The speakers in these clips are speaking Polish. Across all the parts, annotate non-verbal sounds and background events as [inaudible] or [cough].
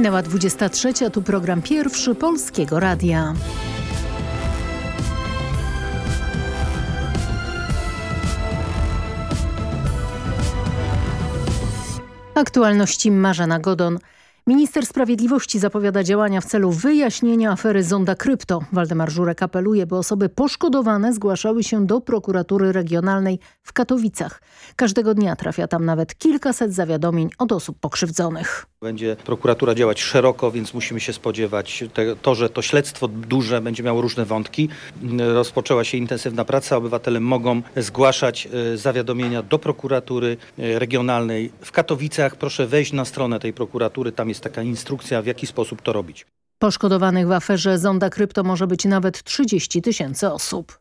Minęła 23, a tu program pierwszy Polskiego Radia. Aktualności Marzena Godon. Minister Sprawiedliwości zapowiada działania w celu wyjaśnienia afery Zonda Krypto. Waldemar Żurek apeluje, by osoby poszkodowane zgłaszały się do prokuratury regionalnej w Katowicach. Każdego dnia trafia tam nawet kilkaset zawiadomień od osób pokrzywdzonych. Będzie prokuratura działać szeroko, więc musimy się spodziewać te, to, że to śledztwo duże będzie miało różne wątki. Rozpoczęła się intensywna praca. Obywatele mogą zgłaszać e, zawiadomienia do prokuratury e, regionalnej w Katowicach. Proszę wejść na stronę tej prokuratury. Tam jest taka instrukcja, w jaki sposób to robić. Poszkodowanych w aferze Zonda Krypto może być nawet 30 tysięcy osób.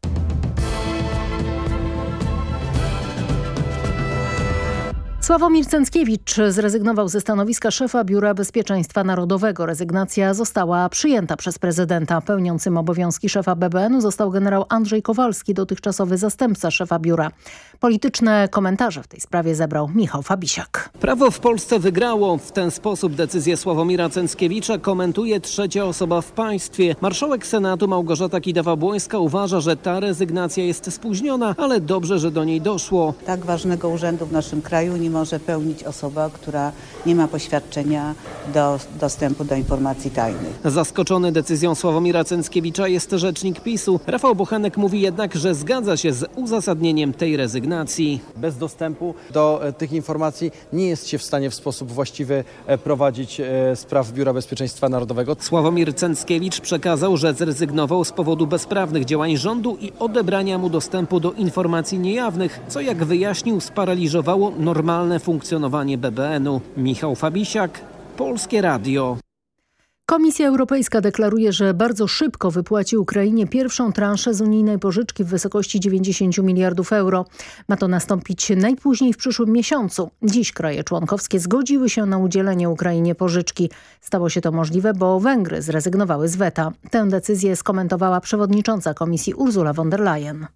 Sławomir Cęckiewicz zrezygnował ze stanowiska szefa Biura Bezpieczeństwa Narodowego. Rezygnacja została przyjęta przez prezydenta. Pełniącym obowiązki szefa BBN został generał Andrzej Kowalski, dotychczasowy zastępca szefa biura. Polityczne komentarze w tej sprawie zebrał Michał Fabisiak. Prawo w Polsce wygrało. W ten sposób decyzję Sławomira Cęckiewicza komentuje trzecia osoba w państwie. Marszałek Senatu Małgorzata Kidawa-Błońska uważa, że ta rezygnacja jest spóźniona, ale dobrze, że do niej doszło. Tak ważnego urzędu w naszym kraju nie może pełnić osoba, która nie ma poświadczenia do dostępu do informacji tajnych. Zaskoczony decyzją Sławomira Cęckiewicza jest rzecznik PiSu. Rafał Bochenek mówi jednak, że zgadza się z uzasadnieniem tej rezygnacji. Bez dostępu do e, tych informacji nie jest się w stanie w sposób właściwy e, prowadzić e, spraw Biura Bezpieczeństwa Narodowego. Sławomir Cęckiewicz przekazał, że zrezygnował z powodu bezprawnych działań rządu i odebrania mu dostępu do informacji niejawnych, co jak wyjaśnił sparaliżowało normalne funkcjonowanie BBN-u. Michał Fabisiak, Polskie Radio. Komisja Europejska deklaruje, że bardzo szybko wypłaci Ukrainie pierwszą transzę z unijnej pożyczki w wysokości 90 miliardów euro. Ma to nastąpić najpóźniej w przyszłym miesiącu. Dziś kraje członkowskie zgodziły się na udzielenie Ukrainie pożyczki. Stało się to możliwe, bo Węgry zrezygnowały z weta. Tę decyzję skomentowała przewodnicząca komisji Ursula von der Leyen.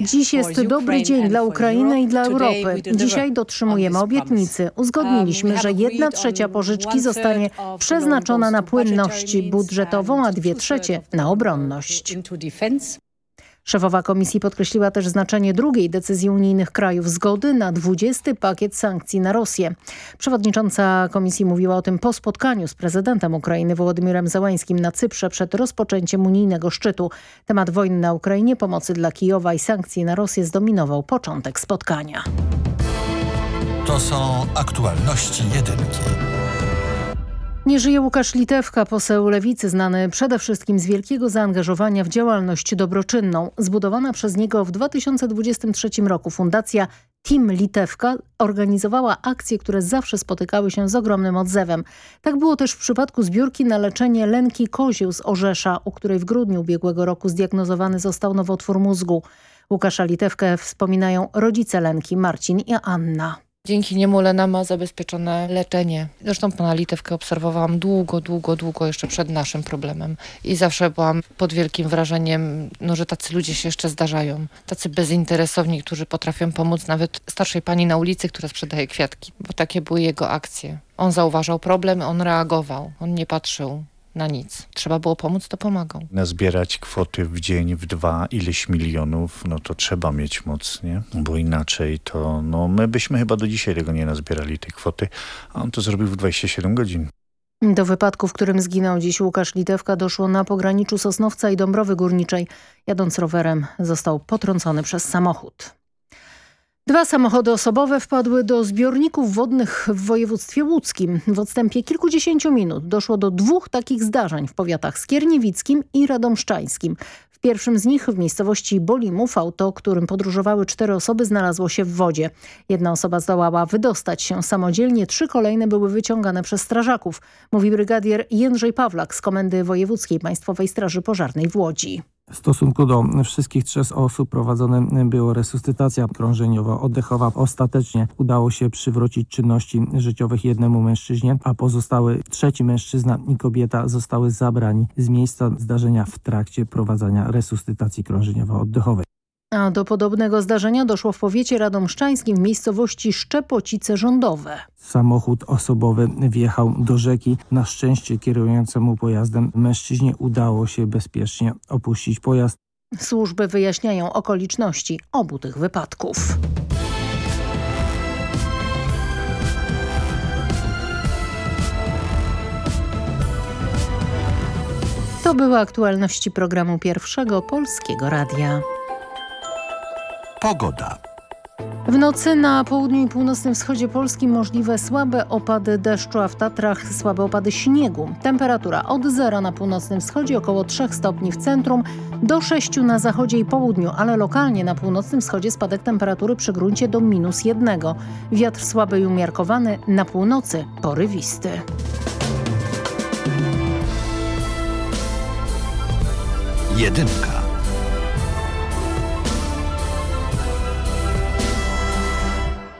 Dziś jest dobry dzień dla Ukrainy i dla Europy. Dzisiaj dotrzymujemy obietnicy. Uzgodniliśmy, Um, że jedna trzecia pożyczki zostanie przeznaczona na płynność budżetową, a dwie trzecie na obronność. Szefowa komisji podkreśliła też znaczenie drugiej decyzji unijnych krajów zgody na 20 pakiet sankcji na Rosję. Przewodnicząca komisji mówiła o tym po spotkaniu z prezydentem Ukrainy Wołodymirem Zełańskim na Cyprze przed rozpoczęciem unijnego szczytu. Temat wojny na Ukrainie, pomocy dla Kijowa i sankcji na Rosję zdominował początek spotkania. To są aktualności jedynki. Nie żyje Łukasz Litewka, poseł Lewicy, znany przede wszystkim z wielkiego zaangażowania w działalność dobroczynną. Zbudowana przez niego w 2023 roku fundacja Team Litewka organizowała akcje, które zawsze spotykały się z ogromnym odzewem. Tak było też w przypadku zbiórki na leczenie Lenki Kozieł z Orzesza, u której w grudniu ubiegłego roku zdiagnozowany został nowotwór mózgu. Łukasza Litewkę wspominają rodzice Lenki, Marcin i Anna. Dzięki niemu Lena ma zabezpieczone leczenie. Zresztą pana Litewkę obserwowałam długo, długo, długo jeszcze przed naszym problemem. I zawsze byłam pod wielkim wrażeniem, no, że tacy ludzie się jeszcze zdarzają. Tacy bezinteresowni, którzy potrafią pomóc nawet starszej pani na ulicy, która sprzedaje kwiatki. Bo takie były jego akcje. On zauważał problem, on reagował. On nie patrzył na nic. Trzeba było pomóc, to pomagał. Nazbierać kwoty w dzień, w dwa, ileś milionów, no to trzeba mieć moc, nie? Bo inaczej to, no my byśmy chyba do dzisiaj tego nie nazbierali, tej kwoty, a on to zrobił w 27 godzin. Do wypadku, w którym zginął dziś Łukasz Litewka doszło na pograniczu Sosnowca i Dąbrowy Górniczej. Jadąc rowerem został potrącony przez samochód. Dwa samochody osobowe wpadły do zbiorników wodnych w województwie łódzkim. W odstępie kilkudziesięciu minut doszło do dwóch takich zdarzeń w powiatach skierniewickim i radomszczańskim. W pierwszym z nich w miejscowości Bolimów auto, którym podróżowały cztery osoby znalazło się w wodzie. Jedna osoba zdołała wydostać się samodzielnie, trzy kolejne były wyciągane przez strażaków, mówi brygadier Jędrzej Pawlak z Komendy Wojewódzkiej Państwowej Straży Pożarnej w Łodzi. W stosunku do wszystkich trzech osób prowadzone była resuscytacja krążeniowo-oddechowa. Ostatecznie udało się przywrócić czynności życiowych jednemu mężczyźnie, a pozostały trzeci mężczyzna i kobieta zostały zabrani z miejsca zdarzenia w trakcie prowadzenia resuscytacji krążeniowo-oddechowej. A do podobnego zdarzenia doszło w powiecie radomszczańskim w miejscowości Szczepocice Rządowe. Samochód osobowy wjechał do rzeki. Na szczęście kierującemu pojazdem mężczyźnie udało się bezpiecznie opuścić pojazd. Służby wyjaśniają okoliczności obu tych wypadków. To były aktualności programu Pierwszego Polskiego Radia. Pogoda. W nocy na południu i północnym wschodzie Polski możliwe słabe opady deszczu, a w Tatrach słabe opady śniegu. Temperatura od zera na północnym wschodzie, około 3 stopni w centrum, do 6 na zachodzie i południu, ale lokalnie na północnym wschodzie spadek temperatury przy gruncie do minus 1. Wiatr słaby i umiarkowany, na północy porywisty. Jedynka.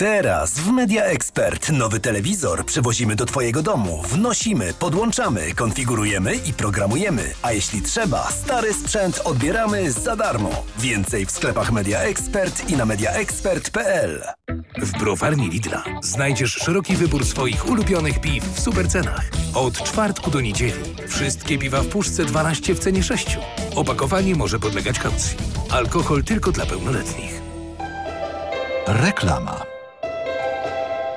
Teraz w Media Expert nowy telewizor przywozimy do Twojego domu, wnosimy, podłączamy, konfigurujemy i programujemy. A jeśli trzeba, stary sprzęt odbieramy za darmo. Więcej w sklepach Media Expert i na mediaexpert.pl. W browarni Lidla znajdziesz szeroki wybór swoich ulubionych piw w supercenach. Od czwartku do niedzieli wszystkie piwa w puszce 12 w cenie 6. Opakowanie może podlegać kaucji. Alkohol tylko dla pełnoletnich. Reklama.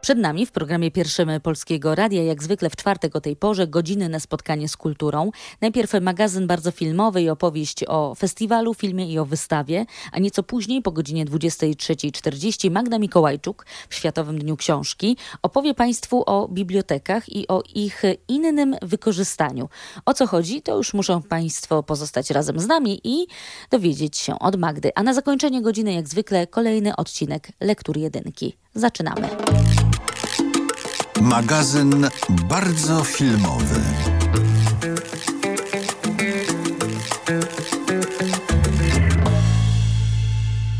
Przed nami w programie pierwszym Polskiego Radia, jak zwykle w czwartek o tej porze, godziny na spotkanie z kulturą. Najpierw magazyn bardzo filmowy i opowieść o festiwalu, filmie i o wystawie, a nieco później, po godzinie 23.40, Magda Mikołajczuk w Światowym Dniu Książki opowie Państwu o bibliotekach i o ich innym wykorzystaniu. O co chodzi, to już muszą Państwo pozostać razem z nami i dowiedzieć się od Magdy. A na zakończenie godziny, jak zwykle, kolejny odcinek Lektur Jedynki. Zaczynamy. Magazyn bardzo filmowy.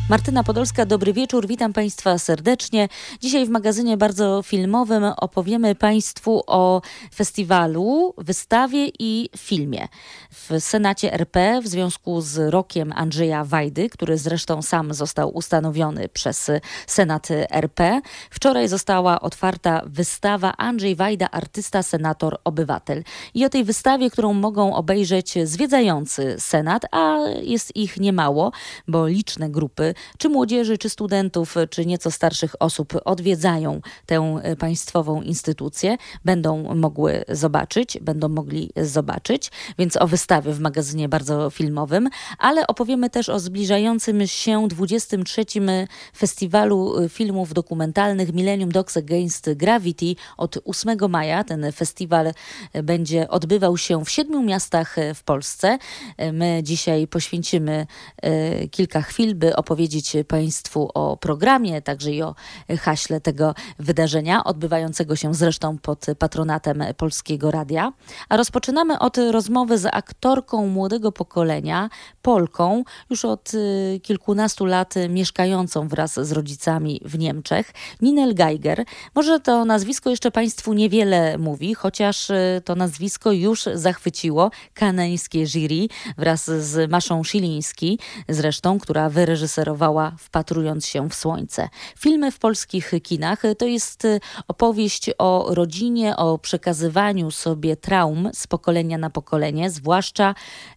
Martyna Podolska, dobry wieczór, witam Państwa serdecznie. Dzisiaj w magazynie bardzo filmowym opowiemy Państwu o festiwalu, wystawie i filmie. W Senacie RP w związku z rokiem Andrzeja Wajdy, który zresztą sam został ustanowiony przez Senat RP, wczoraj została otwarta wystawa Andrzej Wajda, artysta, senator, obywatel. I o tej wystawie, którą mogą obejrzeć zwiedzający Senat, a jest ich niemało, bo liczne grupy czy młodzieży, czy studentów, czy nieco starszych osób odwiedzają tę państwową instytucję, będą mogły zobaczyć, będą mogli zobaczyć, więc o wystawie w magazynie bardzo filmowym, ale opowiemy też o zbliżającym się 23. Festiwalu Filmów Dokumentalnych Millennium Dogs Against Gravity od 8 maja. Ten festiwal będzie odbywał się w siedmiu miastach w Polsce. My dzisiaj poświęcimy kilka chwil, by opowiedzieć Państwu o programie, także i o haśle tego wydarzenia, odbywającego się zresztą pod patronatem Polskiego Radia. A rozpoczynamy od rozmowy z aktorką młodego pokolenia, Polką, już od kilkunastu lat mieszkającą wraz z rodzicami w Niemczech, Ninel Geiger. Może to nazwisko jeszcze Państwu niewiele mówi, chociaż to nazwisko już zachwyciło kanańskie jury wraz z Maszą Siliński, zresztą, która wyreżyserowała wpatrując się w słońce. Filmy w polskich kinach to jest y, opowieść o rodzinie, o przekazywaniu sobie traum z pokolenia na pokolenie, zwłaszcza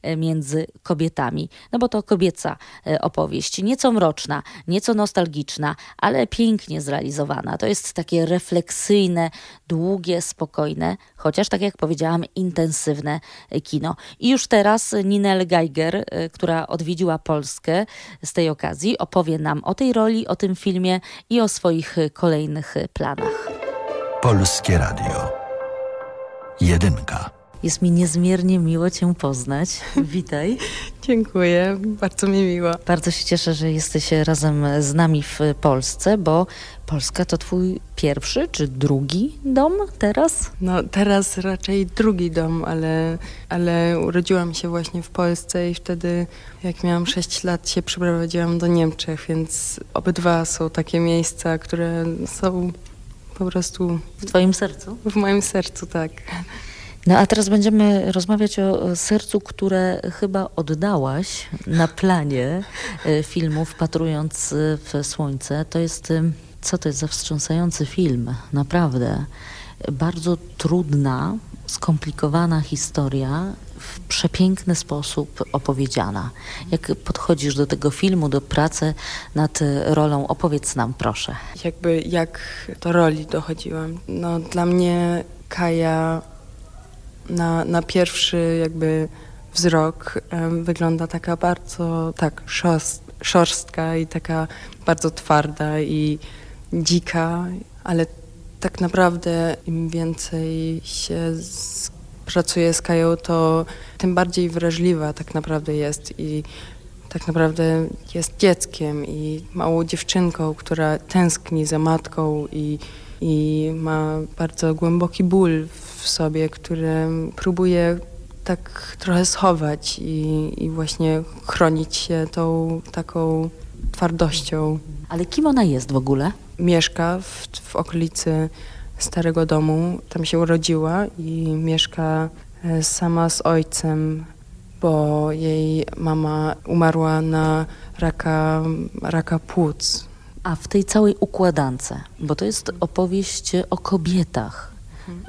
y, między kobietami. No bo to kobieca y, opowieść, nieco mroczna, nieco nostalgiczna, ale pięknie zrealizowana. To jest takie refleksyjne, długie, spokojne, chociaż tak jak powiedziałam, intensywne kino. I już teraz Ninel Geiger, która odwiedziła Polskę z tej okazji, opowie nam o tej roli, o tym filmie i o swoich kolejnych planach. Polskie Radio. Jedynka. Jest mi niezmiernie miło Cię poznać. [laughs] Witaj. Dziękuję, bardzo mi miło. Bardzo się cieszę, że jesteś razem z nami w Polsce, bo Polska to Twój pierwszy czy drugi dom teraz? No teraz raczej drugi dom, ale, ale urodziłam się właśnie w Polsce i wtedy jak miałam 6 lat się przeprowadziłam do Niemczech, więc obydwa są takie miejsca, które są po prostu... W Twoim sercu? W moim sercu, tak. No a teraz będziemy rozmawiać o sercu, które chyba oddałaś na planie e, filmu Wpatrując w słońce. To jest, co to jest za wstrząsający film, naprawdę. Bardzo trudna, skomplikowana historia, w przepiękny sposób opowiedziana. Jak podchodzisz do tego filmu, do pracy nad rolą, opowiedz nam proszę. Jakby jak do roli dochodziłam. No dla mnie Kaja na, na pierwszy jakby wzrok um, wygląda taka bardzo tak szorst, szorstka i taka bardzo twarda i dzika, ale tak naprawdę im więcej się z, pracuje z Kają, to tym bardziej wrażliwa tak naprawdę jest i tak naprawdę jest dzieckiem i małą dziewczynką, która tęskni za matką i, i ma bardzo głęboki ból w sobie, który próbuje tak trochę schować i, i właśnie chronić się tą taką twardością. Ale kim ona jest w ogóle? Mieszka w, w okolicy starego domu, tam się urodziła i mieszka e, sama z ojcem, bo jej mama umarła na raka, raka płuc. A w tej całej układance, bo to jest opowieść o kobietach,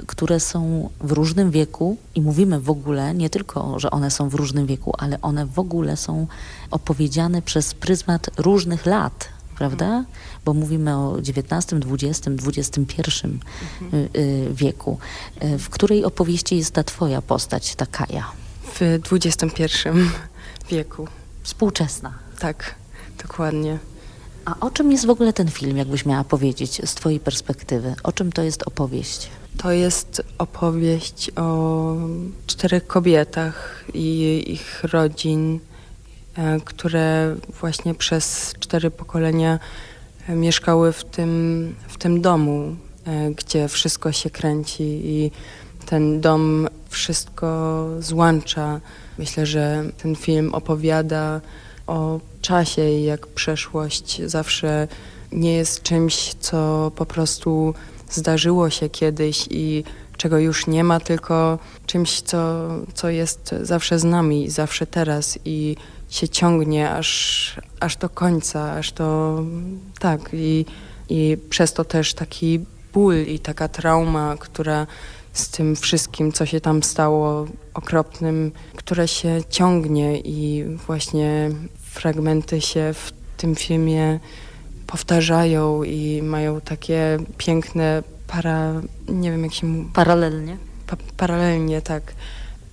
które są w różnym wieku i mówimy w ogóle nie tylko, że one są w różnym wieku, ale one w ogóle są opowiedziane przez pryzmat różnych lat, prawda? Bo mówimy o XIX, XX, XXI wieku. Y, w której opowieści jest ta twoja postać, ta Kaja? W XXI wieku. Współczesna. Tak, dokładnie. A o czym jest w ogóle ten film, jakbyś miała powiedzieć z twojej perspektywy? O czym to jest opowieść? To jest opowieść o czterech kobietach i ich rodzin, e, które właśnie przez cztery pokolenia mieszkały w tym, w tym domu, e, gdzie wszystko się kręci i ten dom wszystko złącza. Myślę, że ten film opowiada o czasie i jak przeszłość zawsze nie jest czymś, co po prostu zdarzyło się kiedyś i czego już nie ma, tylko czymś, co, co jest zawsze z nami, zawsze teraz i się ciągnie aż, aż do końca, aż do... tak i, i przez to też taki ból i taka trauma, która z tym wszystkim, co się tam stało okropnym, które się ciągnie i właśnie fragmenty się w tym filmie powtarzają i mają takie piękne para... nie wiem jak się mówi... Paralelnie? Pa, paralelnie, tak.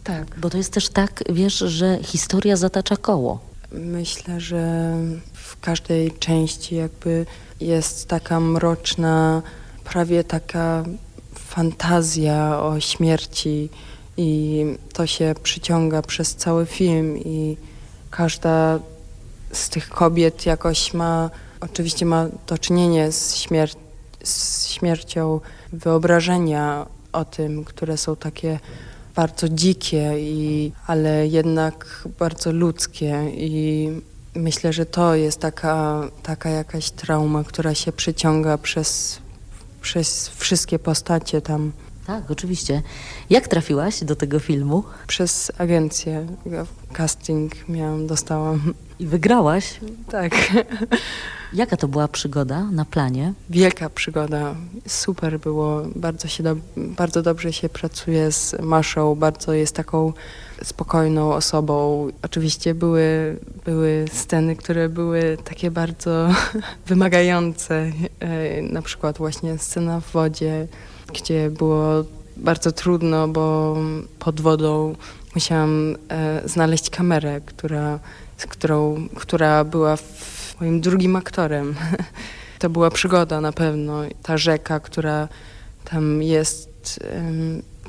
Tak. Bo to jest też tak, wiesz, że historia zatacza koło. Myślę, że w każdej części jakby jest taka mroczna, prawie taka fantazja o śmierci i to się przyciąga przez cały film i każda z tych kobiet jakoś ma, oczywiście ma do czynienia z, śmier z śmiercią wyobrażenia o tym, które są takie bardzo dzikie, i, ale jednak bardzo ludzkie i myślę, że to jest taka, taka jakaś trauma, która się przyciąga przez, przez wszystkie postacie tam. Tak, oczywiście. Jak trafiłaś do tego filmu? Przez agencję. Casting miałam, dostałam. I wygrałaś? Tak. [laughs] Jaka to była przygoda na planie? Wielka przygoda. Super było. Bardzo, się do, bardzo dobrze się pracuje z Maszą. Bardzo jest taką spokojną osobą. Oczywiście były, były sceny, które były takie bardzo [laughs] wymagające. E, na przykład właśnie scena w wodzie, gdzie było bardzo trudno, bo pod wodą musiałam e, znaleźć kamerę, która, z którą, która była moim drugim aktorem. [laughs] To była przygoda na pewno. Ta rzeka, która tam jest,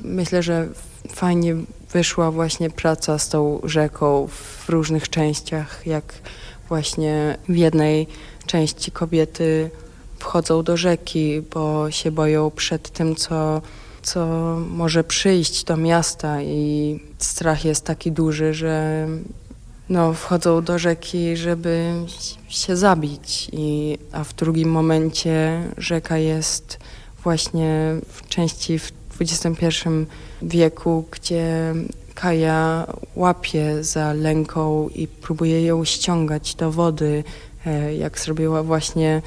myślę, że fajnie wyszła właśnie praca z tą rzeką w różnych częściach, jak właśnie w jednej części kobiety wchodzą do rzeki, bo się boją przed tym, co, co może przyjść do miasta i strach jest taki duży, że no, wchodzą do rzeki, żeby się zabić. I, a w drugim momencie rzeka jest właśnie w części w XXI wieku, gdzie Kaja łapie za lęką i próbuje ją ściągać do wody, e, jak zrobiła właśnie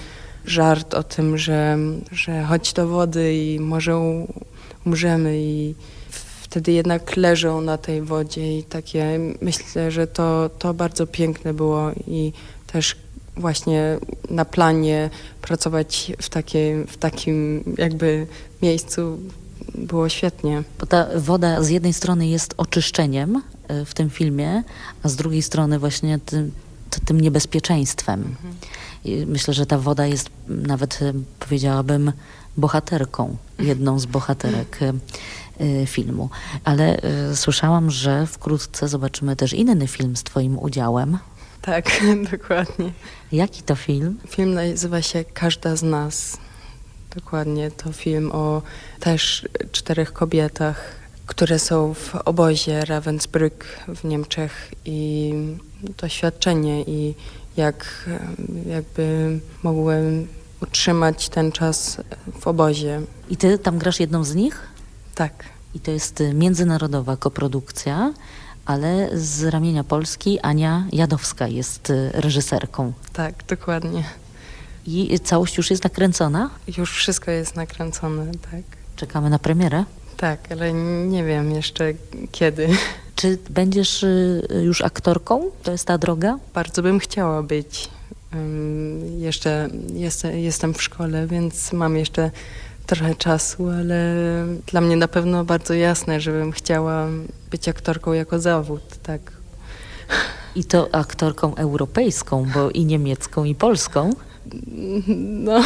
żart o tym, że, że chodź do wody i może umrzemy i wtedy jednak leżą na tej wodzie i takie myślę, że to, to bardzo piękne było i też właśnie na planie pracować w, takiej, w takim jakby miejscu było świetnie. Bo ta woda z jednej strony jest oczyszczeniem e, w tym filmie, a z drugiej strony właśnie tym, tym niebezpieczeństwem. Mhm. myślę, że ta woda jest nawet, e, powiedziałabym, bohaterką, jedną z bohaterek e, filmu. Ale słyszałam, że wkrótce zobaczymy też inny film z Twoim udziałem. Tak, [laughs] dokładnie. Jaki to film? Film nazywa się Każda z nas. Dokładnie, to film o też czterech kobietach, które są w obozie Ravensbrück w Niemczech i doświadczenie i jak jakby mogłem utrzymać ten czas w obozie. I ty tam grasz jedną z nich? Tak. I to jest międzynarodowa koprodukcja, ale z ramienia Polski Ania Jadowska jest reżyserką. Tak, dokładnie. I całość już jest nakręcona? Już wszystko jest nakręcone, tak. Czekamy na premierę? Tak, ale nie wiem jeszcze kiedy. [laughs] Czy będziesz y, już aktorką? To jest ta droga? Bardzo bym chciała być. Jeszcze jestem w szkole, więc mam jeszcze trochę czasu, ale dla mnie na pewno bardzo jasne, żebym chciała być aktorką jako zawód, tak. I to aktorką europejską, bo i niemiecką, i polską? No.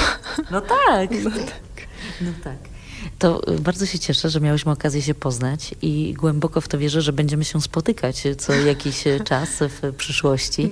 No tak. No tak. No tak. To bardzo się cieszę, że miałyśmy okazję się poznać i głęboko w to wierzę, że będziemy się spotykać co jakiś czas w przyszłości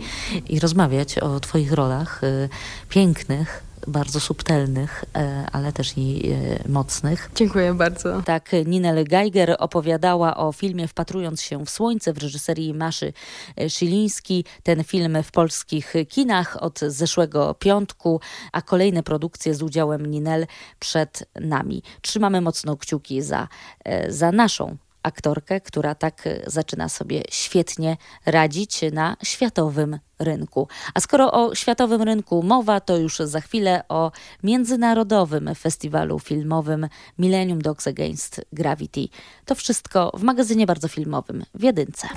i rozmawiać o Twoich rolach y, pięknych, bardzo subtelnych, e, ale też i e, mocnych. Dziękuję bardzo. Tak, Ninel Geiger opowiadała o filmie Wpatrując się w słońce w reżyserii Maszy e, Szyliński. Ten film w polskich kinach od zeszłego piątku, a kolejne produkcje z udziałem Ninel przed nami. Trzymamy mocno kciuki za, za naszą aktorkę, która tak e, zaczyna sobie świetnie radzić na światowym rynku. A skoro o światowym rynku mowa, to już za chwilę o międzynarodowym festiwalu filmowym Millennium Dogs Against Gravity. To wszystko w magazynie bardzo filmowym w Jedynce.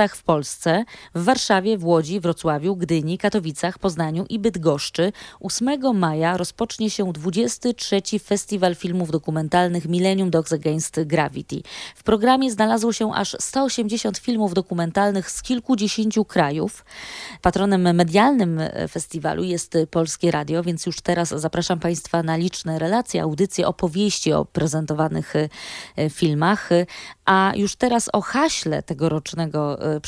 Siedmiu miastach w Polsce, w Warszawie, w Łodzi, Wrocławiu, Gdyni, Katowicach, Poznaniu i Bydgoszczy 8 maja rozpocznie się 23. Festiwal Filmów Dokumentalnych Millennium Dogs Against Gravity. W programie znalazło się aż 180 filmów dokumentalnych z kilkudziesięciu krajów. Patronem medialnym festiwalu jest Polskie Radio, więc już teraz zapraszam Państwa na liczne relacje, audycje, opowieści o prezentowanych e, filmach. A już teraz o haśle tegorocznego e,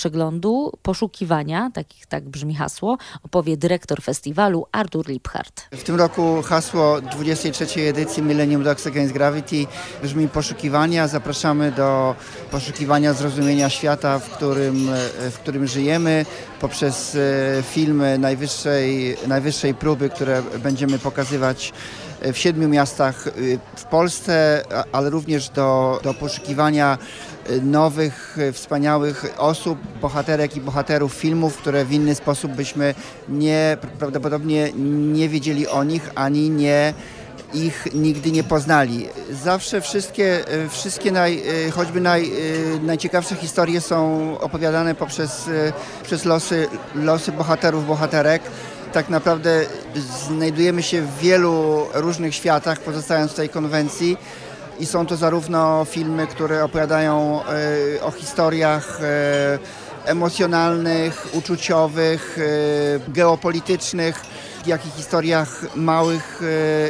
poszukiwania, tak, tak brzmi hasło, opowie dyrektor festiwalu Artur Liphart. W tym roku hasło 23. edycji Millennium Dogs Against Gravity brzmi poszukiwania. Zapraszamy do poszukiwania zrozumienia świata, w którym, w którym żyjemy, poprzez e, filmy najwyższej, najwyższej próby, które będziemy pokazywać w siedmiu miastach y, w Polsce, ale również do, do poszukiwania nowych, y, wspaniałych osób, bohaterek i bohaterów filmów, które w inny sposób byśmy nie, prawdopodobnie nie wiedzieli o nich, ani nie ich nigdy nie poznali. Zawsze wszystkie, wszystkie naj, choćby naj, najciekawsze historie są opowiadane poprzez przez losy, losy bohaterów, bohaterek tak naprawdę znajdujemy się w wielu różnych światach, pozostając w tej konwencji. I są to zarówno filmy, które opowiadają e, o historiach e, emocjonalnych, uczuciowych, e, geopolitycznych, jak i historiach małych,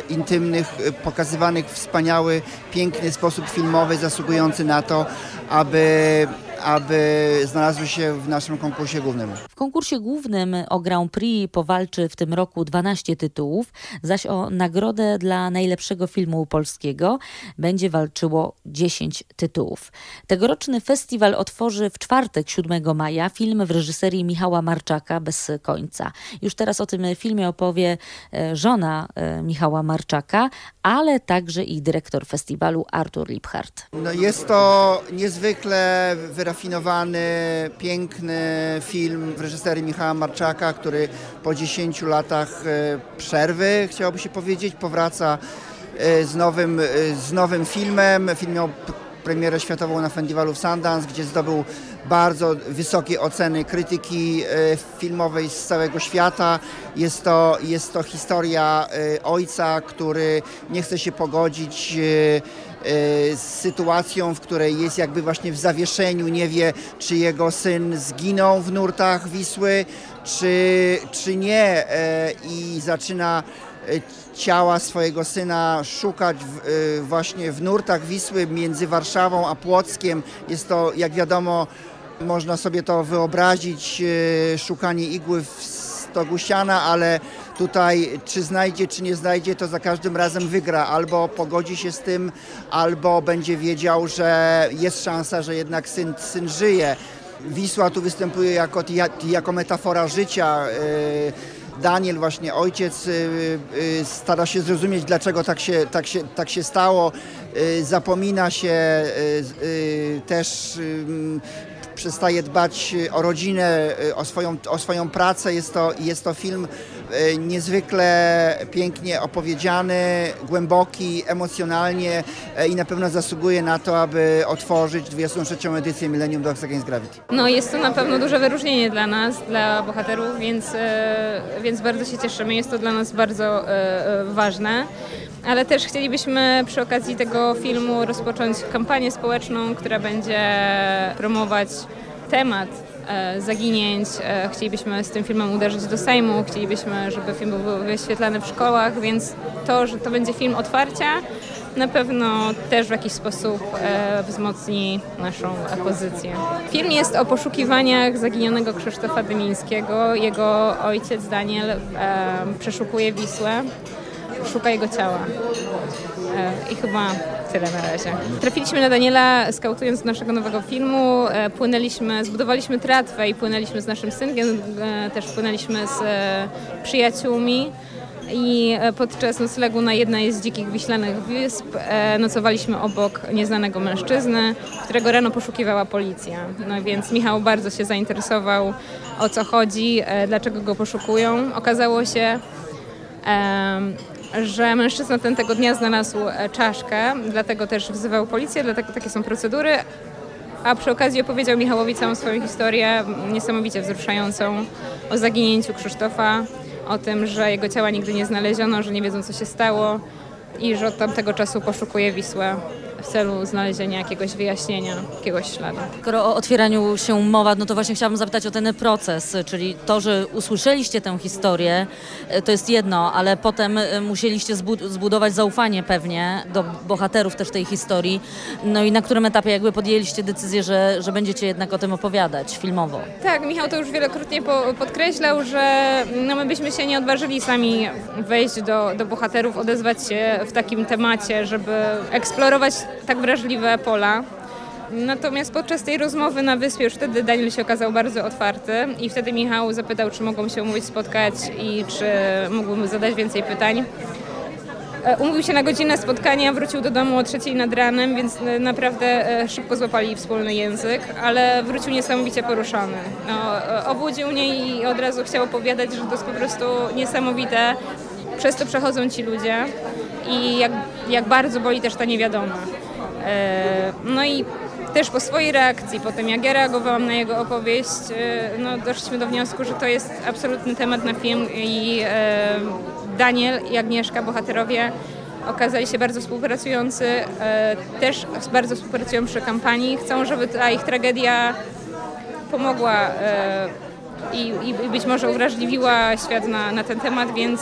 intymnych, pokazywanych w wspaniały, piękny sposób filmowy, zasługujący na to, aby aby znalazły się w naszym konkursie głównym. W konkursie głównym o Grand Prix powalczy w tym roku 12 tytułów, zaś o nagrodę dla najlepszego filmu polskiego będzie walczyło 10 tytułów. Tegoroczny festiwal otworzy w czwartek 7 maja film w reżyserii Michała Marczaka Bez końca. Już teraz o tym filmie opowie e, żona e, Michała Marczaka, ale także i dyrektor festiwalu Artur Liphart. No jest to niezwykle wyraźne wyrafinowany, piękny film w reżyserii Michała Marczaka, który po 10 latach e, przerwy, chciałoby się powiedzieć, powraca e, z nowym, e, z nowym filmem. Film miał premierę światową na festiwalu w Sundance, gdzie zdobył bardzo wysokie oceny krytyki filmowej z całego świata. Jest to, jest to historia ojca, który nie chce się pogodzić z sytuacją, w której jest jakby właśnie w zawieszeniu, nie wie czy jego syn zginął w nurtach Wisły, czy, czy nie e, i zaczyna e, ciała swojego syna szukać w, e, właśnie w nurtach Wisły między Warszawą a Płockiem. Jest to, jak wiadomo, można sobie to wyobrazić, szukanie igły w stogu siana, ale tutaj czy znajdzie, czy nie znajdzie, to za każdym razem wygra. Albo pogodzi się z tym, albo będzie wiedział, że jest szansa, że jednak syn, syn żyje. Wisła tu występuje jako, jako metafora życia. Y, Daniel, właśnie ojciec, y, stara się zrozumieć, dlaczego tak się, tak się, tak się stało. Zapomina się też przestaje dbać o rodzinę, o swoją, o swoją pracę. Jest to, jest to film niezwykle pięknie opowiedziany, głęboki, emocjonalnie e, i na pewno zasługuje na to, aby otworzyć 23. edycję Millennium Dogs Against Gravity. No jest to na pewno duże wyróżnienie dla nas, dla bohaterów, więc, e, więc bardzo się cieszymy. Jest to dla nas bardzo ważne ale też chcielibyśmy przy okazji tego filmu rozpocząć kampanię społeczną, która będzie promować temat e, zaginięć. E, chcielibyśmy z tym filmem uderzyć do Sejmu, chcielibyśmy, żeby film był wyświetlany w szkołach, więc to, że to będzie film otwarcia, na pewno też w jakiś sposób e, wzmocni naszą pozycję. Film jest o poszukiwaniach zaginionego Krzysztofa Dymińskiego. Jego ojciec Daniel przeszukuje Wisłę szuka jego ciała. E, I chyba tyle na razie. Trafiliśmy na Daniela skautując naszego nowego filmu. E, płynęliśmy, zbudowaliśmy tratwę i płynęliśmy z naszym synkiem, e, też płynęliśmy z przyjaciółmi. I podczas noclegu na jednej z dzikich wiślanych wysp nocowaliśmy obok nieznanego mężczyzny, którego rano poszukiwała policja. No więc Michał bardzo się zainteresował o co chodzi, dlaczego go poszukują. Okazało się, że mężczyzna ten tego dnia znalazł e, czaszkę, dlatego też wzywał policję, dlatego takie są procedury. a przy okazji opowiedział Michałowi całą swoją historię, niesamowicie wzruszającą, o zaginięciu Krzysztofa, o tym, że jego ciała nigdy nie znaleziono, że nie wiedzą co się stało i że od tamtego czasu poszukuje Wisłę w celu znalezienia jakiegoś wyjaśnienia, jakiegoś śladu. Skoro o otwieraniu się mowa, no to właśnie chciałabym zapytać o ten proces, czyli to, że usłyszeliście tę historię, e, to jest jedno, ale potem e, musieliście zbud- zbudować zaufanie pewnie do bohaterów też tej historii. No i na którym etapie jakby podjęliście decyzję, że, że będziecie jednak o tym opowiadać filmowo? Tak, Michał to już wielokrotnie po, podkreślał, że no my byśmy się nie odważyli sami wejść do, do bohaterów, odezwać się w takim temacie, żeby eksplorować tak wrażliwe pola. Natomiast podczas tej rozmowy na wyspie już wtedy Daniel się okazał bardzo otwarty i wtedy Michał zapytał, czy mogą się umówić spotkać i czy mógłby mu zadać więcej pytań. E, Umówił się na godzinę spotkania, wrócił do domu o trzeciej nad ranem, więc naprawdę e, szybko złapali wspólny język, ale wrócił niesamowicie poruszony. No, e, obudził mnie i od razu chciał opowiadać, że to jest po prostu niesamowite, przez to przechodzą ci ludzie i jak, jak bardzo boli też ta niewiadoma. E, No i też po swojej reakcji, po tym jak ja reagowałam na jego opowieść, e, no doszliśmy do wniosku, że to jest absolutny temat na film i e, Daniel i Agnieszka, bohaterowie, okazali się bardzo współpracujący, też bardzo współpracują przy kampanii. Chcą, żeby ta ich tragedia pomogła i, być może uwrażliwiła świat na, na ten temat, więc,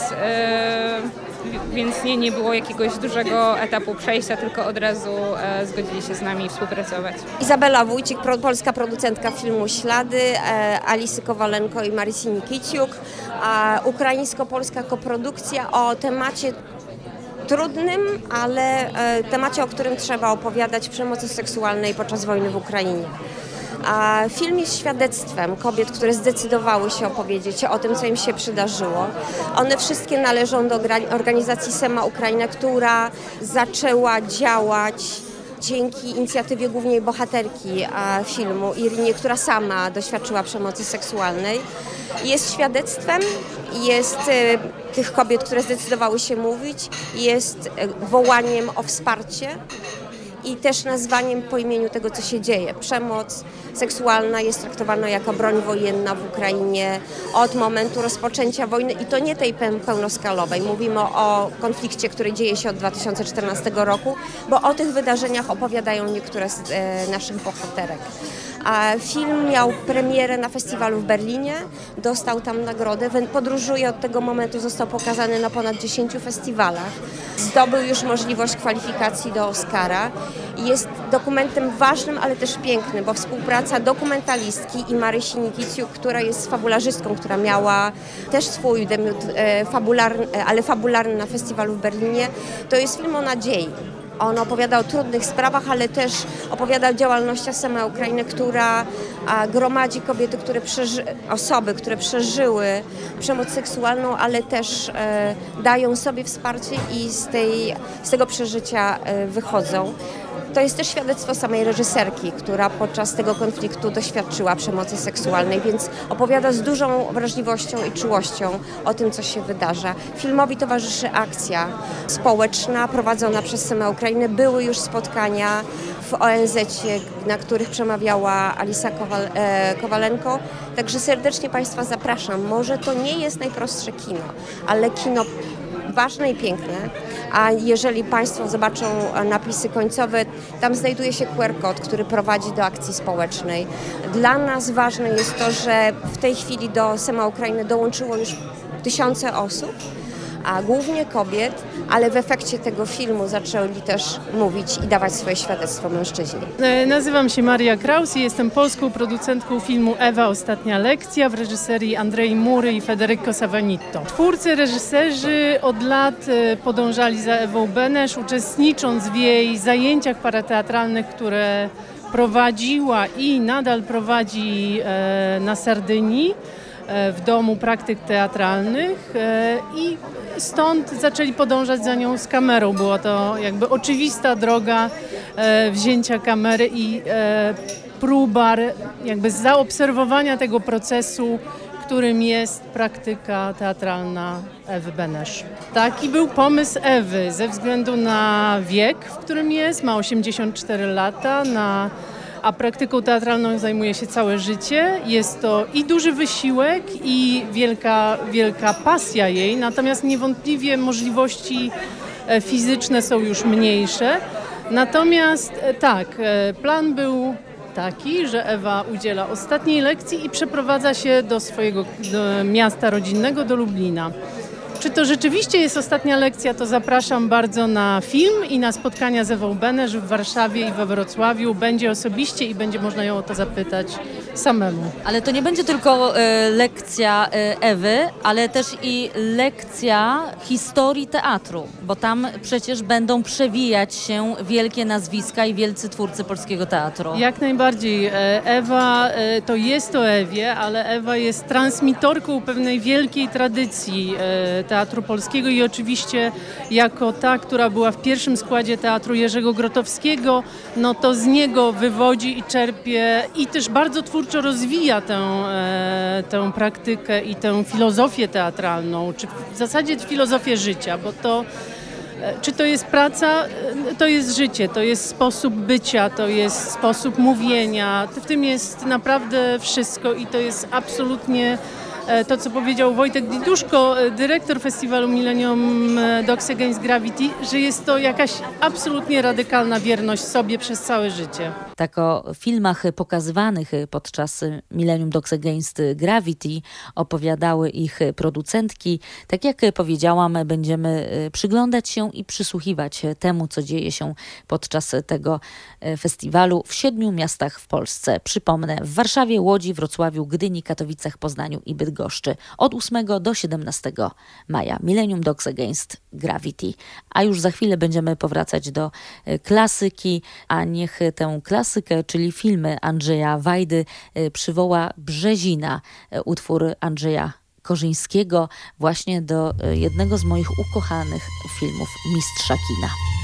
więc nie, nie było jakiegoś dużego etapu przejścia, tylko od razu e, zgodzili się z nami współpracować. Izabela Wójcik, pro, polska producentka filmu Ślady, e, Alisy Kowalenko i Marysi Nikiciuk, a ukraińsko-polska koprodukcja o temacie trudnym, ale e, temacie, o którym trzeba opowiadać przemocy seksualnej podczas wojny w Ukrainie. A film jest świadectwem kobiet, które zdecydowały się opowiedzieć o tym, co im się przydarzyło. One wszystkie należą do organizacji SEMA Ukraina, która zaczęła działać dzięki inicjatywie głównej bohaterki filmu, Irinie, która sama doświadczyła przemocy seksualnej. Jest świadectwem, jest e, tych kobiet, które zdecydowały się mówić, jest e, wołaniem o wsparcie i też nazwaniem po imieniu tego, co się dzieje. Przemoc seksualna jest traktowana jako broń wojenna w Ukrainie od momentu rozpoczęcia wojny i to nie tej pe- pełnoskalowej. Mówimy o konflikcie, który dzieje się od 2014 roku, bo o tych wydarzeniach opowiadają niektóre z e, naszych bohaterek. A film miał premierę na festiwalu w Berlinie, dostał tam nagrodę, podróżuje od tego momentu, został pokazany na ponad 10 festiwalach. Zdobył już możliwość kwalifikacji do Oscara. Jest dokumentem ważnym, ale też pięknym, bo współpraca dokumentalistki i Marysi Nikiciuk, która jest fabularzystką, która miała też swój debiut e, fabularny, e, ale fabularny na festiwalu w Berlinie, to jest film o nadziei. On opowiada o trudnych sprawach, ale też opowiada o działalności Sema Ukrainy, która gromadzi kobiety, które osoby, które przeżyły przemoc seksualną, ale też e, dają sobie wsparcie i z, tej, z tego przeżycia e, wychodzą. To jest też świadectwo samej reżyserki, która podczas tego konfliktu doświadczyła przemocy seksualnej, więc opowiada z dużą wrażliwością i czułością o tym, co się wydarza. Filmowi towarzyszy akcja społeczna prowadzona przez Semę Ukrainy. Były już spotkania w ONZ, na których przemawiała Alisa Kowal, e, Kowalenko. Także serdecznie Państwa zapraszam. Może to nie jest najprostsze kino, ale kino ważne i piękne. A jeżeli Państwo zobaczą e, napisy końcowe, tam znajduje się QR kod, który prowadzi do akcji społecznej. Dla nas ważne jest to, że w tej chwili do SEMA Ukrainy dołączyło już tysiące osób, a głównie kobiet, ale w efekcie tego filmu zaczęli też mówić i dawać swoje świadectwo mężczyźni. E, Nazywam się Maria Kraus i jestem polską producentką filmu Ewa Ostatnia Lekcja w reżyserii Andrei Mury i Federico Savanitto. Twórcy, reżyserzy od lat e, podążali za Ewą Benesz, uczestnicząc w jej zajęciach parateatralnych, które prowadziła i nadal prowadzi e, na Sardynii w Domu Praktyk Teatralnych e, i stąd zaczęli podążać za nią z kamerą. Była to jakby oczywista droga e, wzięcia kamery i e, próba jakby zaobserwowania tego procesu, którym jest praktyka teatralna Ewy Benesz. Taki był pomysł Ewy ze względu na wiek, w którym jest, ma 84 lata, na a praktyką teatralną zajmuję się całe życie. Jest to i duży wysiłek, i wielka, wielka pasja jej, natomiast niewątpliwie możliwości e, fizyczne są już mniejsze. Natomiast e, tak, e, plan był taki, że Ewa udziela ostatniej lekcji i przeprowadza się do swojego do miasta rodzinnego, do Lublina. Czy to rzeczywiście jest ostatnia lekcja, to zapraszam bardzo na film i na spotkania z Ewą Benesz w Warszawie i we Wrocławiu. Będzie osobiście i będzie można ją o to zapytać samemu. Ale to nie będzie tylko e, lekcja e, Ewy, ale też i lekcja historii teatru, bo tam przecież będą przewijać się wielkie nazwiska i wielcy twórcy polskiego teatru. Jak najbardziej. E, Ewa e, to jest o Ewie, ale Ewa jest transmitorką pewnej wielkiej tradycji e, teatru polskiego i oczywiście jako ta, która była w pierwszym składzie teatru Jerzego Grotowskiego, no to z niego wywodzi i czerpie i też bardzo twórczo rozwija tę, e, tę praktykę i tę filozofię teatralną, czy w zasadzie filozofię życia, bo to E, Czy to jest praca? E, To jest życie, to jest sposób bycia, to jest sposób mówienia. W tym jest naprawdę wszystko i to jest absolutnie to, co powiedział Wojtek Diduszko, dyrektor festiwalu Millennium Dogs Against Gravity, że jest to jakaś absolutnie radykalna wierność sobie przez całe życie. Tak o filmach pokazywanych podczas Millennium Dogs Against Gravity opowiadały ich producentki. Tak jak powiedziałam, będziemy przyglądać się i przysłuchiwać temu, co dzieje się podczas tego festiwalu w siedmiu miastach w Polsce. Przypomnę, w Warszawie, Łodzi, Wrocławiu, Gdyni, Katowicach, Poznaniu i Bydgoszczy od 8 do 17 maja. Millennium Dogs Against Gravity. A już za chwilę będziemy powracać do klasyki, a niech tę klasykę czyli filmy Andrzeja Wajdy, przywoła Brzezina, utwór Andrzeja Korzyńskiego, właśnie do jednego z moich ukochanych filmów Mistrza Kina.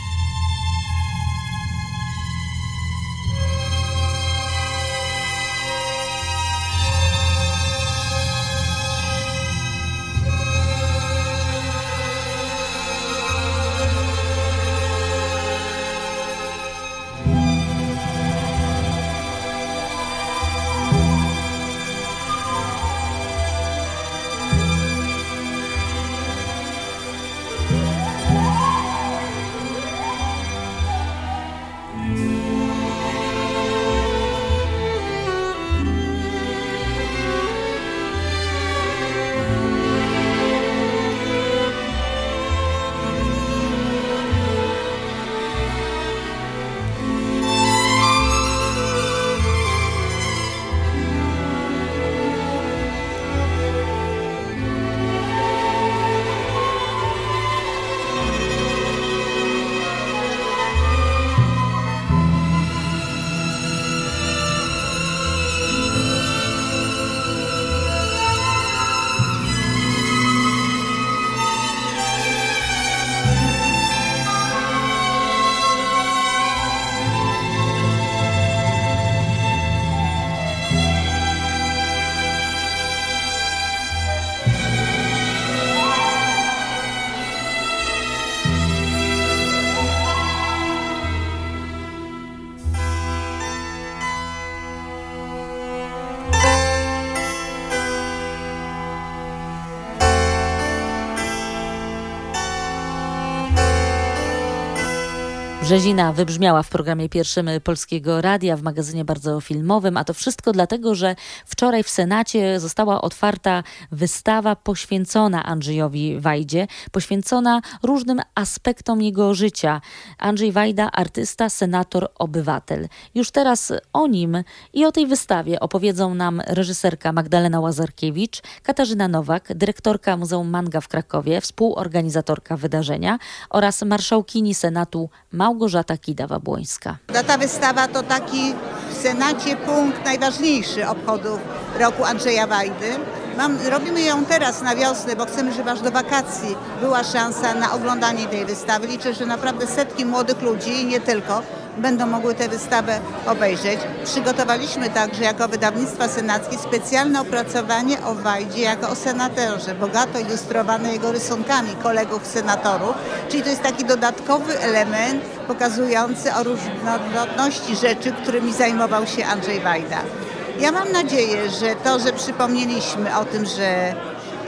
Brzezina wybrzmiała w programie pierwszym Polskiego Radia w magazynie bardzo filmowym, a to wszystko dlatego, że wczoraj w Senacie została otwarta wystawa poświęcona Andrzejowi Wajdzie, poświęcona różnym aspektom jego życia. Andrzej Wajda, artysta, senator, obywatel. Już teraz o nim i o tej wystawie opowiedzą nam reżyserka Magdalena Łazarkiewicz, Katarzyna Nowak, dyrektorka Muzeum Manga w Krakowie, współorganizatorka wydarzenia oraz marszałkini Senatu Małgorzata Kidawa-Błońska. Ta wystawa to taki w Senacie punkt najważniejszy obchodów roku Andrzeja Wajdy. Mam, robimy ją teraz na wiosnę, bo chcemy, żeby aż do wakacji była szansa na oglądanie tej wystawy. Liczę, że naprawdę setki młodych ludzi nie tylko będą mogły tę wystawę obejrzeć. Przygotowaliśmy także jako wydawnictwa senackie specjalne opracowanie o Wajdzie jako o senatorze, bogato ilustrowane jego rysunkami kolegów senatorów, czyli to jest taki dodatkowy element pokazujący o różnorodności rzeczy, którymi zajmował się Andrzej Wajda. Ja mam nadzieję, że to, że przypomnieliśmy o tym, że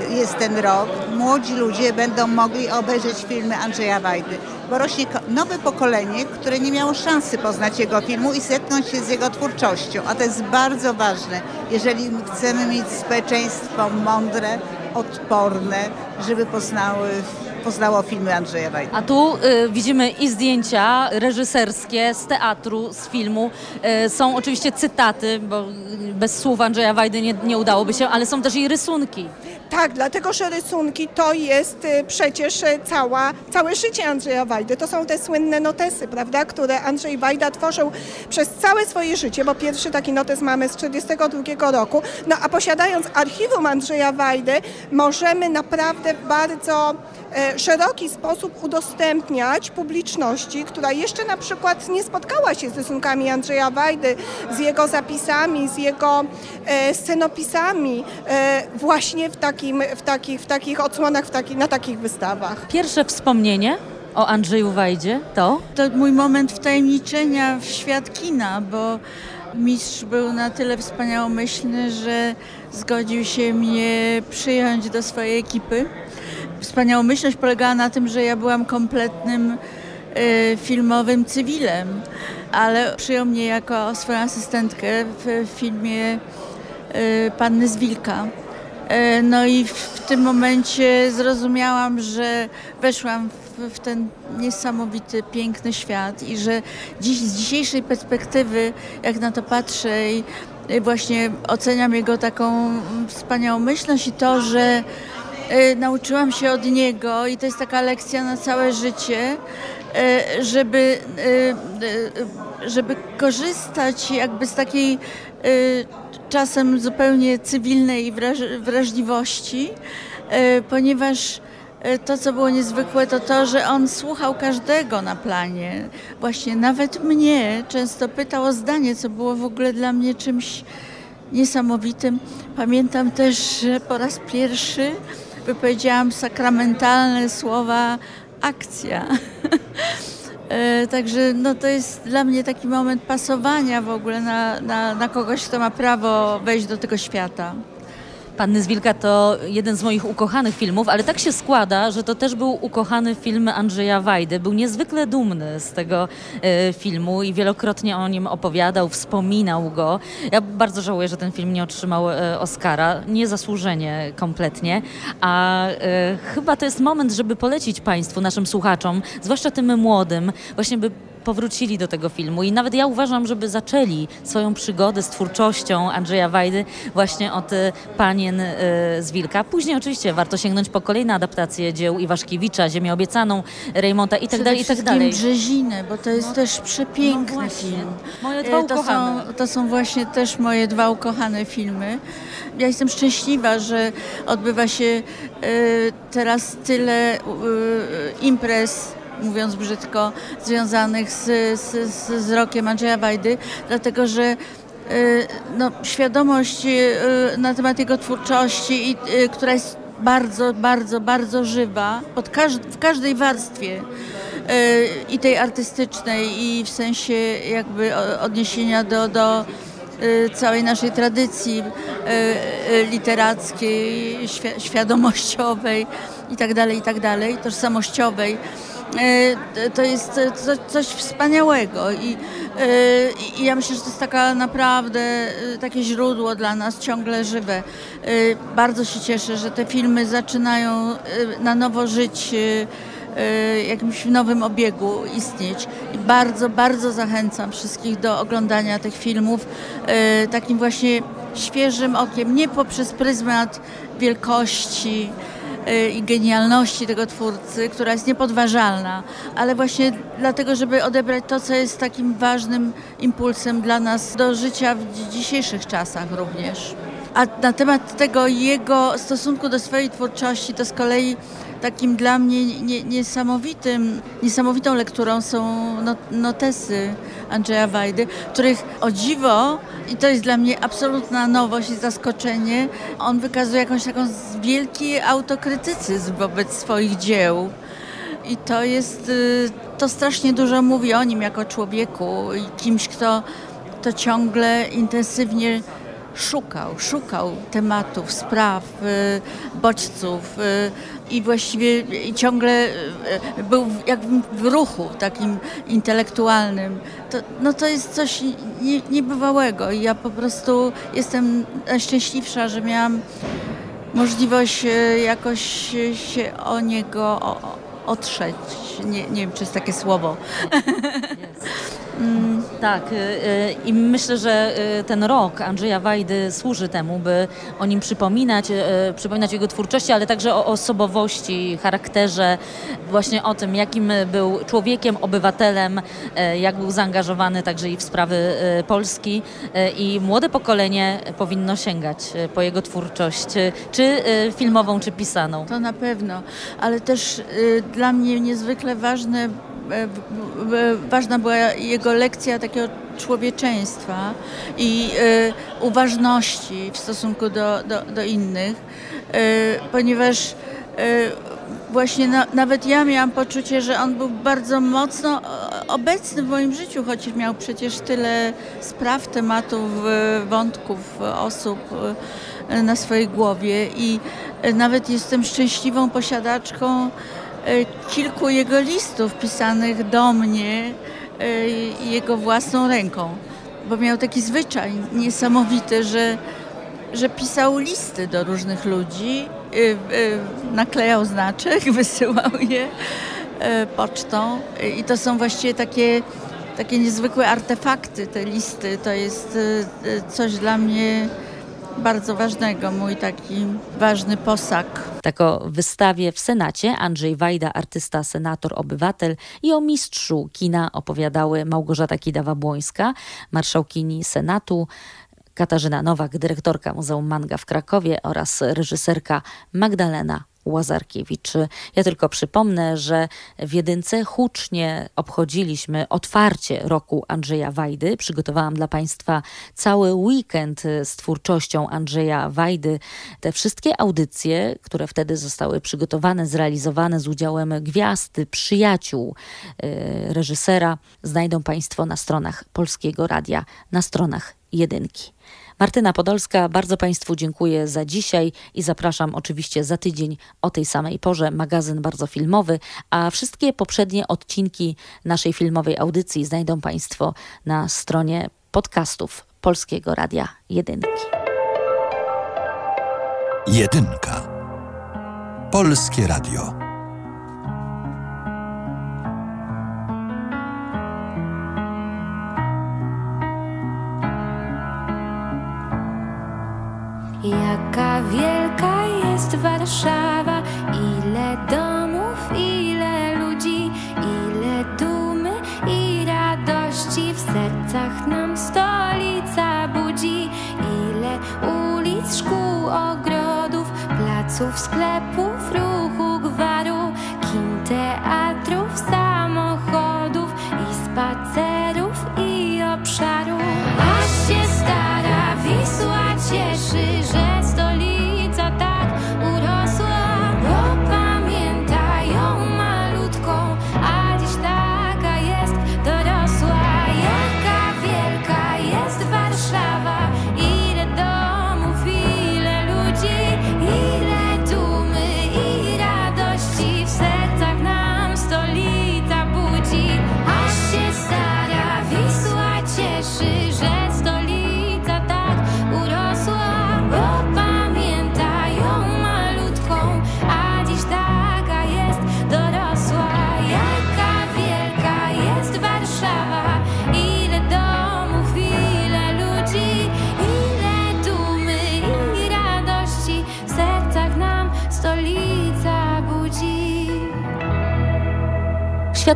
jest ten rok, młodzi ludzie będą mogli obejrzeć filmy Andrzeja Wajdy, bo rośnie nowe pokolenie, które nie miało szansy poznać jego filmu i zetknąć się z jego twórczością, a to jest bardzo ważne, jeżeli chcemy mieć społeczeństwo mądre, odporne, żeby poznały, poznało filmy Andrzeja Wajdy. A tu y, widzimy i zdjęcia reżyserskie z teatru, z filmu. Y, są oczywiście cytaty, bo bez słów Andrzeja Wajdy nie, nie udałoby się, ale są też i rysunki. Tak, dlatego że rysunki to jest y, przecież y, cała, całe życie Andrzeja Wajdy. To są te słynne notesy, prawda, które Andrzej Wajda tworzył przez całe swoje życie, bo pierwszy taki notes mamy z 1932 roku. No a posiadając archiwum Andrzeja Wajdy, możemy naprawdę w bardzo e, szeroki sposób udostępniać publiczności, która jeszcze na przykład nie spotkała się z rysunkami Andrzeja Wajdy, z jego zapisami, z jego e, scenopisami e, właśnie w, takim, w, takich, w takich odsłonach, w taki, na takich wystawach. Pierwsze wspomnienie o Andrzeju Wajdzie to? To mój moment wtajemniczenia w świat kina, bo mistrz był na tyle wspaniałomyślny, że zgodził się mnie przyjąć do swojej ekipy. Wspaniałomyślność polegała na tym, że ja byłam kompletnym e, filmowym cywilem, ale przyjął mnie jako swoją asystentkę w filmie e, Panny z Wilka. E, No i w, tym momencie zrozumiałam, że weszłam w, ten niesamowity, piękny świat i że dziś, z dzisiejszej perspektywy, jak na to patrzę i właśnie oceniam jego taką wspaniałomyślność i to, że e, nauczyłam się od niego i to jest taka lekcja na całe życie, e, żeby, żeby korzystać jakby z takiej czasem zupełnie cywilnej wraż- wrażliwości, e, ponieważ e, to, co było niezwykłe, to to, że on słuchał każdego na planie. Właśnie nawet mnie często pytał o zdanie, co było w ogóle dla mnie czymś niesamowitym. Pamiętam też, że po raz pierwszy wypowiedziałam sakramentalne słowa akcja. E, Także no, to jest dla mnie taki moment pasowania w ogóle na, na, na kogoś, kto ma prawo wejść do tego świata. Panny z Wilka to jeden z moich ukochanych filmów, ale tak się składa, że to też był ukochany film Andrzeja Wajdy. Był niezwykle dumny z tego e, filmu i wielokrotnie o nim opowiadał, wspominał go. Ja bardzo żałuję, że ten film nie otrzymał e, Oscara. Niezasłużenie kompletnie. A e, chyba to jest moment, żeby polecić Państwu, naszym słuchaczom, zwłaszcza tym młodym, właśnie by powrócili do tego filmu i nawet ja uważam, żeby zaczęli swoją przygodę z twórczością Andrzeja Wajdy właśnie od e, Panien e, z Wilka. Później oczywiście warto sięgnąć po kolejne adaptacje dzieł Iwaszkiewicza, Ziemię obiecaną, Rejmonta i tak dalej, i tak dalej. Brzezinę, bo to jest też przepiękny No film. Moje dwa E, to ukochane. są, to są właśnie też moje dwa ukochane filmy. Ja jestem szczęśliwa, że odbywa się e, teraz tyle e, imprez mówiąc brzydko, związanych z, z, z, z rokiem Andrzeja Wajdy, dlatego że e, no, świadomość e, na temat jego twórczości, e, która jest bardzo, bardzo, bardzo żywa pod każ- w każdej warstwie i tej artystycznej i w sensie jakby odniesienia do, do całej naszej tradycji literackiej, świ- świadomościowej i tak dalej, i tak tożsamościowej. E, To jest co, coś wspaniałego i, e, i ja myślę, że to jest taka naprawdę e, takie źródło dla nas ciągle żywe. Bardzo się cieszę, że te filmy zaczynają na nowo żyć jakimś nowym obiegu istnieć. I bardzo, bardzo zachęcam wszystkich do oglądania tych filmów takim właśnie świeżym okiem, nie poprzez pryzmat wielkości i genialności tego twórcy, która jest niepodważalna, ale właśnie dlatego, żeby odebrać to, co jest takim ważnym impulsem dla nas do życia w dzi- dzisiejszych czasach również. A na temat tego jego stosunku do swojej twórczości, to z kolei takim dla mnie nie, niesamowitym, niesamowitą lekturą są not, notesy Andrzeja Wajdy, których o dziwo, i to jest dla mnie absolutna nowość i zaskoczenie, on wykazuje jakąś taką wielki autokrytycyzm wobec swoich dzieł. I to jest, y, to strasznie dużo mówi o nim jako człowieku i kimś, kto to ciągle intensywnie szukał, szukał tematów, spraw, y, bodźców y, i właściwie ciągle był jak w ruchu takim intelektualnym. To, no to jest coś nie, niebywałego i ja po prostu jestem najszczęśliwsza, że miałam możliwość jakoś się o niego otrzeć. Nie, nie wiem, czy jest takie słowo. Mm. Tak, y, y, i myślę, że y, ten rok Andrzeja Wajdy służy temu, by o nim przypominać, przypominać jego twórczości, ale także o osobowości, charakterze, właśnie o tym, jakim był człowiekiem, obywatelem, jak był zaangażowany także i w sprawy Polski. I młode pokolenie powinno sięgać po jego twórczość, czy filmową, czy pisaną. To na pewno, ale też dla mnie niezwykle ważne ważna była jego lekcja takiego człowieczeństwa i e, uważności w stosunku do, do, do innych, e, ponieważ właśnie na, nawet ja miałam poczucie, że on był bardzo mocno obecny w moim życiu, choć miał przecież tyle spraw, tematów, wątków, osób na swojej głowie i nawet jestem szczęśliwą posiadaczką E, kilku jego listów pisanych do mnie e, jego własną ręką, bo miał taki zwyczaj niesamowity, że, że pisał listy do różnych ludzi, e, naklejał znaczek, [laughs] wysyłał je pocztą i to są właściwie takie, takie niezwykłe artefakty, te listy. To jest coś dla mnie bardzo ważnego, mój taki ważny posag. Tak o wystawie w Senacie Andrzej Wajda, artysta, senator, obywatel i o mistrzu kina opowiadały Małgorzata Kidawa-Błońska, marszałkini Senatu, Katarzyna Nowak, dyrektorka Muzeum Manga w Krakowie oraz reżyserka Magdalena Łazarkiewicz. Ja tylko przypomnę, że w jedynce hucznie obchodziliśmy otwarcie roku Andrzeja Wajdy. Przygotowałam dla Państwa cały weekend z twórczością Andrzeja Wajdy. Te wszystkie audycje, które wtedy zostały przygotowane, zrealizowane z udziałem gwiazdy, przyjaciół y, reżysera, znajdą Państwo na stronach Polskiego Radia, na stronach jedynki. Martyna Podolska, bardzo Państwu dziękuję za dzisiaj i zapraszam oczywiście za tydzień o tej samej porze. Magazyn bardzo filmowy, a wszystkie poprzednie odcinki naszej filmowej audycji znajdą Państwo na stronie podcastów Polskiego Radia Jedynki. Jedynka. Polskie Radio. Jaka wielka jest Warszawa, ile domów, ile ludzi, ile dumy i radości w sercach nam stolica budzi. Ile ulic, szkół, ogrodów, placów, sklepów,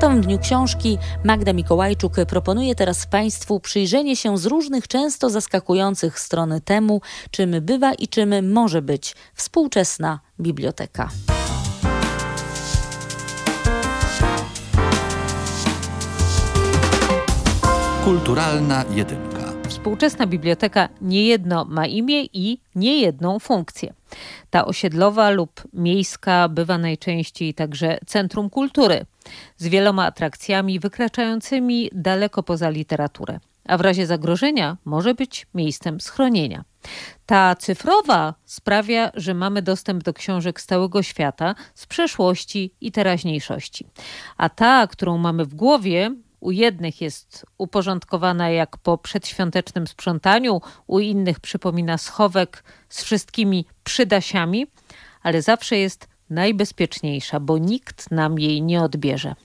Światowym Dniu Książki Magda Mikołajczuk proponuje teraz Państwu przyjrzenie się z różnych, często zaskakujących stron temu, czym bywa i czym może być współczesna biblioteka. Kulturalna jedynka. Współczesna biblioteka niejedno ma imię i niejedną funkcję. Ta osiedlowa lub miejska bywa najczęściej także centrum kultury, z wieloma atrakcjami wykraczającymi daleko poza literaturę, a w razie zagrożenia może być miejscem schronienia. Ta cyfrowa sprawia, że mamy dostęp do książek z całego świata, z przeszłości i teraźniejszości. A ta, którą mamy w głowie, u jednych jest uporządkowana jak po przedświątecznym sprzątaniu, u innych przypomina schowek z wszystkimi przydasiami, ale zawsze jest najbezpieczniejsza, bo nikt nam jej nie odbierze.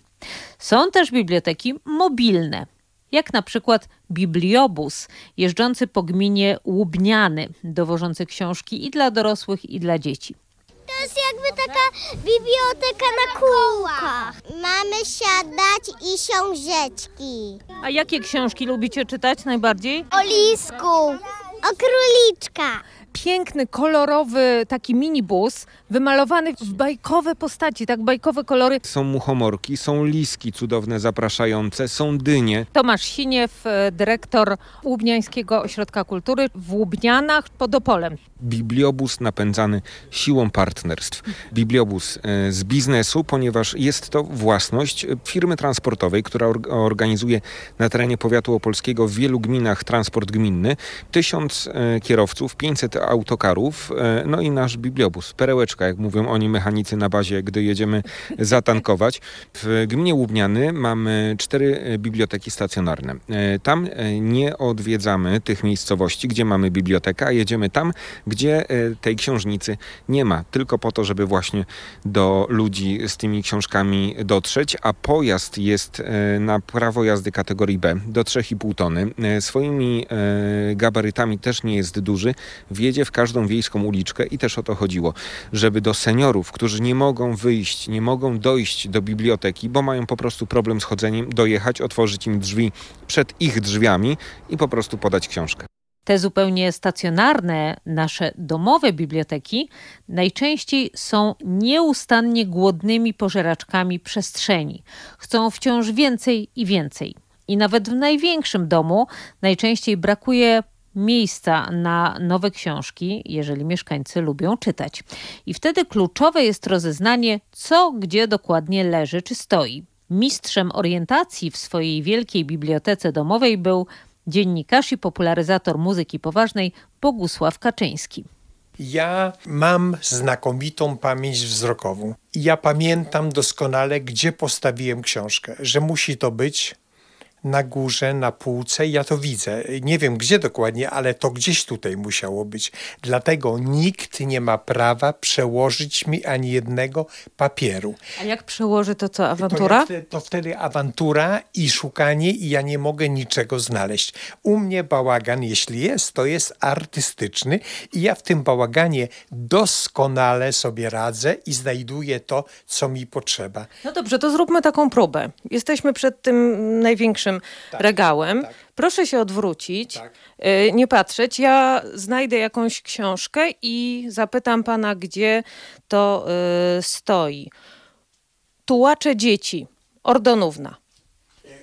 Są też biblioteki mobilne, jak na przykład bibliobus jeżdżący po gminie Łubniany, dowożący książki i dla dorosłych, i dla dzieci. To jest jakby taka biblioteka na kółkach. Mamy siadać i książeczki. A jakie książki lubicie czytać najbardziej? O lisku, o króliczka. Piękny, kolorowy taki minibus, wymalowany w bajkowe postaci, tak bajkowe kolory. Są muchomorki, są liski cudowne, zapraszające, są dynie. Tomasz Siniew, e, dyrektor Łubniańskiego Ośrodka Kultury w Łubnianach pod Opolem. Bibliobus napędzany siłą partnerstw. Bibliobus e, z biznesu, ponieważ jest to własność firmy transportowej, która or organizuje na terenie powiatu opolskiego w wielu gminach transport gminny. Tysiąc e, kierowców, 500 autokarów, e, no i nasz bibliobus. Perełeczka, jak mówią oni mechanicy na bazie, gdy jedziemy zatankować. W gminie Łubniany mamy cztery biblioteki stacjonarne. Tam nie odwiedzamy tych miejscowości, gdzie mamy bibliotekę, a jedziemy tam, gdzie e, tej książnicy nie ma, tylko po to, żeby właśnie do ludzi z tymi książkami dotrzeć, a pojazd jest e, na prawo jazdy kategorii B do 3,5 tony. E, swoimi gabarytami też nie jest duży, wjedzie w każdą wiejską uliczkę i też o to chodziło, żeby do seniorów, którzy nie mogą wyjść, nie mogą dojść do biblioteki, bo mają po prostu problem z chodzeniem, dojechać, otworzyć im drzwi przed ich drzwiami i po prostu podać książkę. Te zupełnie stacjonarne, nasze domowe biblioteki najczęściej są nieustannie głodnymi pożeraczkami przestrzeni. Chcą wciąż więcej i więcej. I nawet w największym domu najczęściej brakuje miejsca na nowe książki, jeżeli mieszkańcy lubią czytać. I wtedy kluczowe jest rozeznanie, co gdzie dokładnie leży czy stoi. Mistrzem orientacji w swojej wielkiej bibliotece domowej był dziennikarz i popularyzator muzyki poważnej Bogusław Kaczyński. Ja mam znakomitą pamięć wzrokową. Ja pamiętam doskonale, gdzie postawiłem książkę, że musi to być na górze, na półce. Ja to widzę. Nie wiem gdzie dokładnie, ale to gdzieś tutaj musiało być. Dlatego nikt nie ma prawa przełożyć mi ani jednego papieru. A jak przełoży to co, awantura? To, wtedy, to wtedy awantura i szukanie i ja nie mogę niczego znaleźć. U mnie bałagan, jeśli jest, to jest artystyczny i ja w tym bałaganie doskonale sobie radzę i znajduję to, co mi potrzeba. No dobrze, to zróbmy taką próbę. Jesteśmy przed tym największym tak, regałem. Tak. Proszę się odwrócić, tak. Y, nie patrzeć. Ja znajdę jakąś książkę i zapytam pana, gdzie to y, stoi. Tułacze dzieci, Ordonówna.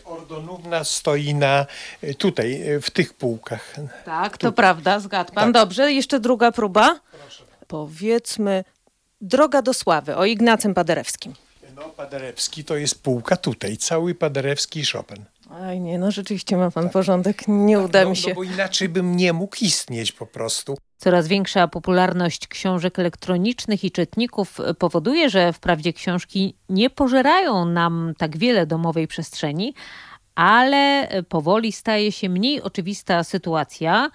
Ordonówna stoi na y, tutaj, w tych półkach. Tak, to prawda, zgadł pan. Tak. Dobrze, jeszcze druga próba. Proszę. Powiedzmy Droga do Sławy o Ignacym Paderewskim. No, Paderewski to jest półka tutaj, cały Paderewski i Chopin. Aj nie, no rzeczywiście ma pan porządek, nie uda no, mi się. No bo inaczej bym nie mógł istnieć po prostu. Coraz większa popularność książek elektronicznych i czytników powoduje, że wprawdzie książki nie pożerają nam tak wiele domowej przestrzeni, ale powoli staje się mniej oczywista sytuacja,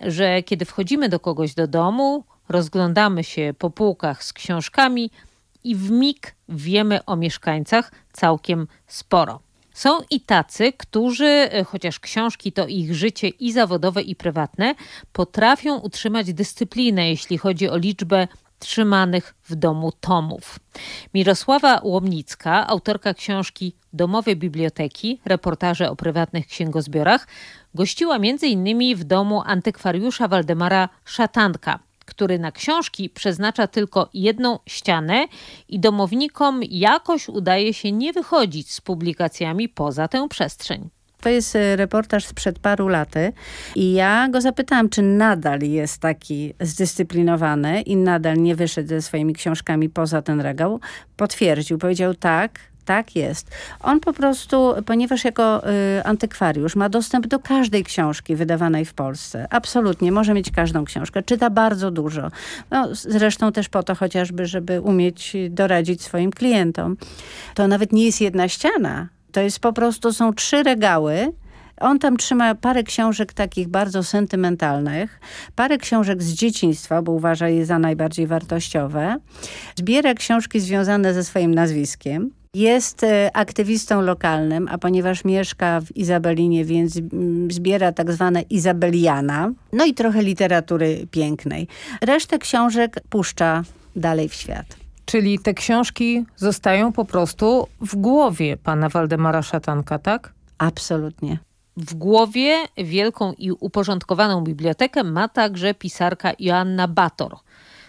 że kiedy wchodzimy do kogoś do domu, rozglądamy się po półkach z książkami i w mig wiemy o mieszkańcach całkiem sporo. Są i tacy, którzy, e, chociaż książki to ich życie i zawodowe, i prywatne, potrafią utrzymać dyscyplinę, jeśli chodzi o liczbę trzymanych w domu tomów. Mirosława Łomnicka, autorka książki Domowe Biblioteki, reportaże o prywatnych księgozbiorach, gościła m.in. w domu antykwariusza Waldemara Szatanka, który na książki przeznacza tylko jedną ścianę i domownikom jakoś udaje się nie wychodzić z publikacjami poza tę przestrzeń. To jest e, reportaż sprzed paru laty i ja go zapytałam, czy nadal jest taki zdyscyplinowany i nadal nie wyszedł ze swoimi książkami poza ten regał. Potwierdził, powiedział tak, tak jest. On po prostu, ponieważ jako y, antykwariusz ma dostęp do każdej książki wydawanej w Polsce. Absolutnie, może mieć każdą książkę. Czyta bardzo dużo. No, zresztą też po to chociażby, żeby umieć doradzić swoim klientom. To nawet nie jest jedna ściana. To jest po prostu, są trzy regały, on tam trzyma parę książek takich bardzo sentymentalnych, parę książek z dzieciństwa, bo uważa je za najbardziej wartościowe. Zbiera książki związane ze swoim nazwiskiem. Jest e, aktywistą lokalnym, a ponieważ mieszka w Izabelinie, więc mm, zbiera tak zwane Izabeliana. No i trochę literatury pięknej. Resztę książek puszcza dalej w świat. Czyli te książki zostają po prostu w głowie pana Waldemara Szatanka, tak? Absolutnie. W głowie wielką i uporządkowaną bibliotekę ma także pisarka Joanna Bator,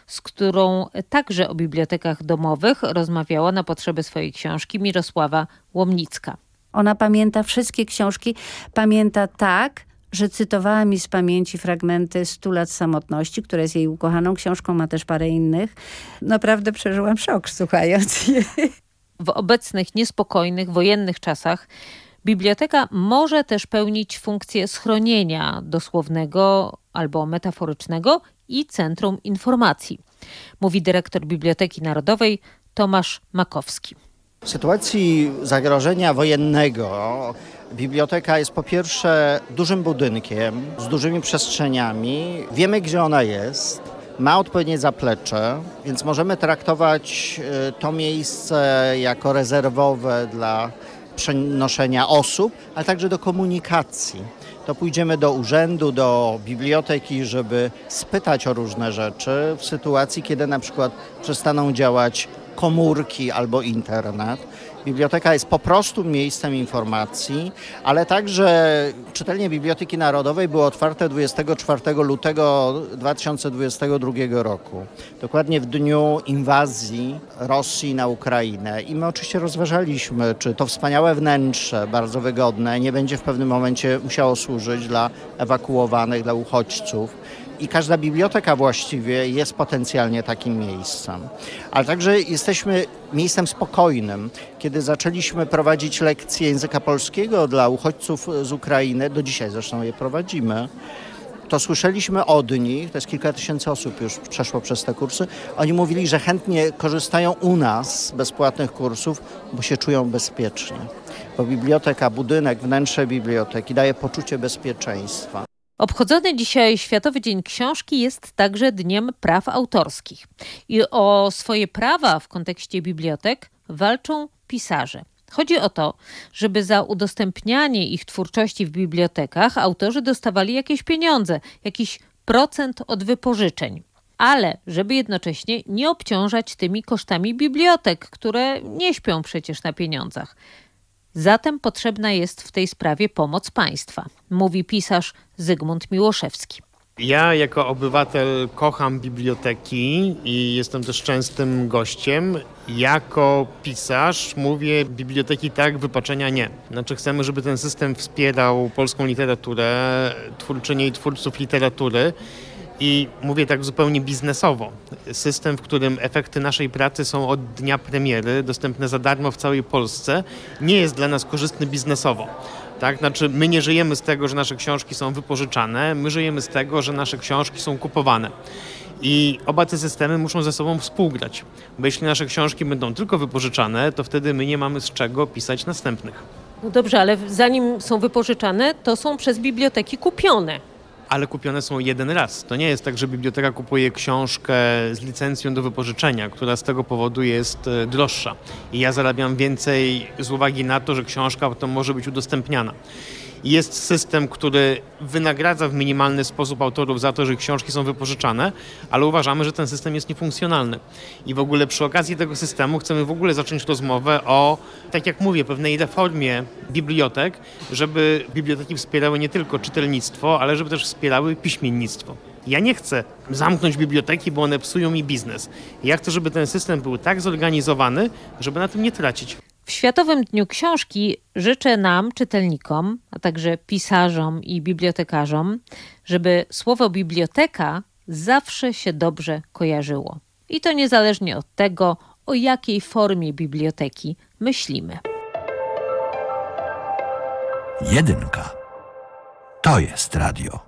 z którą także o bibliotekach domowych rozmawiała na potrzeby swojej książki Mirosława Łomnicka. Ona pamięta wszystkie książki, pamięta tak, że cytowała mi z pamięci fragmenty Stu lat samotności, która jest jej ukochaną książką, ma też parę innych. Naprawdę przeżyłam szok słuchając [laughs] jej. W obecnych niespokojnych, wojennych czasach biblioteka może też pełnić funkcję schronienia dosłownego albo metaforycznego i centrum informacji, mówi dyrektor Biblioteki Narodowej Tomasz Makowski. W sytuacji zagrożenia wojennego biblioteka jest po pierwsze dużym budynkiem z dużymi przestrzeniami. Wiemy, gdzie ona jest. Ma odpowiednie zaplecze, więc możemy traktować y, to miejsce jako rezerwowe dla przenoszenia osób, ale także do komunikacji. To pójdziemy do urzędu, do biblioteki, żeby spytać o różne rzeczy w sytuacji, kiedy na przykład przestaną działać komórki albo internet. Biblioteka jest po prostu miejscem informacji, ale także czytelnie Biblioteki Narodowej było otwarte 24 lutego 2022 roku, dokładnie w dniu inwazji Rosji na Ukrainę. I my oczywiście rozważaliśmy, czy to wspaniałe wnętrze, bardzo wygodne, nie będzie w pewnym momencie musiało służyć dla ewakuowanych, dla uchodźców i każda biblioteka właściwie jest potencjalnie takim miejscem. Ale także jesteśmy miejscem spokojnym. Kiedy zaczęliśmy prowadzić lekcje języka polskiego dla uchodźców z Ukrainy, do dzisiaj zresztą je prowadzimy, to słyszeliśmy od nich, to jest kilka tysięcy osób już przeszło przez te kursy, oni mówili, że chętnie korzystają u nas z bezpłatnych kursów, bo się czują bezpiecznie. Bo biblioteka, budynek, wnętrze biblioteki daje poczucie bezpieczeństwa. Obchodzony dzisiaj Światowy Dzień Książki jest także Dniem Praw Autorskich. I o swoje prawa w kontekście bibliotek walczą pisarze. Chodzi o to, żeby za udostępnianie ich twórczości w bibliotekach autorzy dostawali jakieś pieniądze, jakiś procent od wypożyczeń. Ale żeby jednocześnie nie obciążać tymi kosztami bibliotek, które nie śpią przecież na pieniądzach. Zatem potrzebna jest w tej sprawie pomoc państwa, mówi pisarz Zygmunt Miłoszewski. Ja jako obywatel kocham biblioteki i jestem też częstym gościem. Jako pisarz mówię biblioteki tak, wypaczenia nie. Znaczy chcemy, żeby ten system wspierał polską literaturę, twórczynie i twórców literatury. I mówię tak zupełnie biznesowo. System, w którym efekty naszej pracy są od dnia premiery dostępne za darmo w całej Polsce, nie jest dla nas korzystny biznesowo. Tak? Znaczy, my nie żyjemy z tego, że nasze książki są wypożyczane, my żyjemy z tego, że nasze książki są kupowane. I oba te systemy muszą ze sobą współgrać, bo jeśli nasze książki będą tylko wypożyczane, to wtedy my nie mamy z czego pisać następnych. No dobrze, ale zanim są wypożyczane, to są przez biblioteki kupione ale kupione są jeden raz. To nie jest tak, że biblioteka kupuje książkę z licencją do wypożyczenia, która z tego powodu jest e, droższa. I ja zarabiam więcej z uwagi na to, że książka potem może być udostępniana. Jest system, który wynagradza w minimalny sposób autorów za to, że książki są wypożyczane, ale uważamy, że ten system jest niefunkcjonalny. I w ogóle przy okazji tego systemu chcemy w ogóle zacząć rozmowę o, tak jak mówię, pewnej reformie bibliotek, żeby biblioteki wspierały nie tylko czytelnictwo, ale żeby też wspierały piśmiennictwo. Ja nie chcę zamknąć biblioteki, bo one psują mi biznes. Ja chcę, żeby ten system był tak zorganizowany, żeby na tym nie tracić. W Światowym Dniu Książki życzę nam, czytelnikom, a także pisarzom i bibliotekarzom, żeby słowo biblioteka zawsze się dobrze kojarzyło. I to niezależnie od tego, o jakiej formie biblioteki myślimy. Jedynka. To jest radio.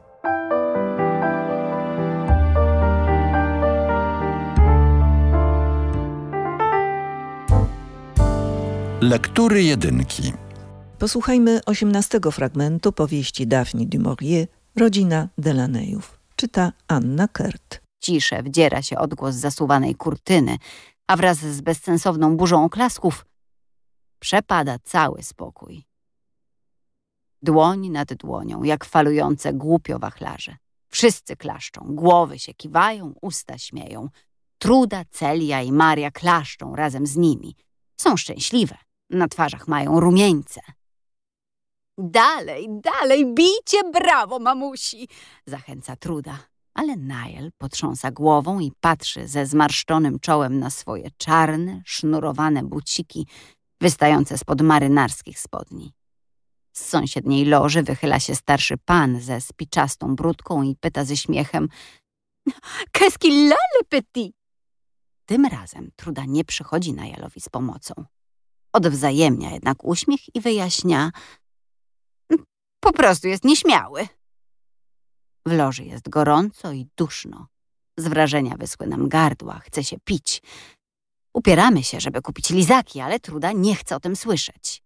Lektury jedynki. Posłuchajmy osiemnastego fragmentu powieści Daphne du Maurier, Rodzina Delaneyów. Czyta Anna Kert. Ciszę wdziera się odgłos zasuwanej kurtyny, a wraz z bezsensowną burzą oklasków przepada cały spokój. Dłoń nad dłonią, jak falujące głupio wachlarze. Wszyscy klaszczą, głowy się kiwają, usta śmieją. Truda, Celia i Maria klaszczą razem z nimi. Są szczęśliwe. Na twarzach mają rumieńce. Dalej, dalej, bijcie brawo, mamusi! Zachęca Truda. Ale Niall potrząsa głową i patrzy ze zmarszczonym czołem na swoje czarne, sznurowane buciki wystające spod marynarskich spodni. Z sąsiedniej loży wychyla się starszy pan ze spiczastą brudką i pyta ze śmiechem Qu'est-ce qu'il a, le petit? Tym razem Truda nie przychodzi Niallowi z pomocą. Odwzajemnia jednak uśmiech i wyjaśnia po prostu jest nieśmiały. W loży jest gorąco i duszno. Z wrażenia wyschły nam gardła, chce się pić. Upieramy się, żeby kupić lizaki, ale Truda nie chce o tym słyszeć.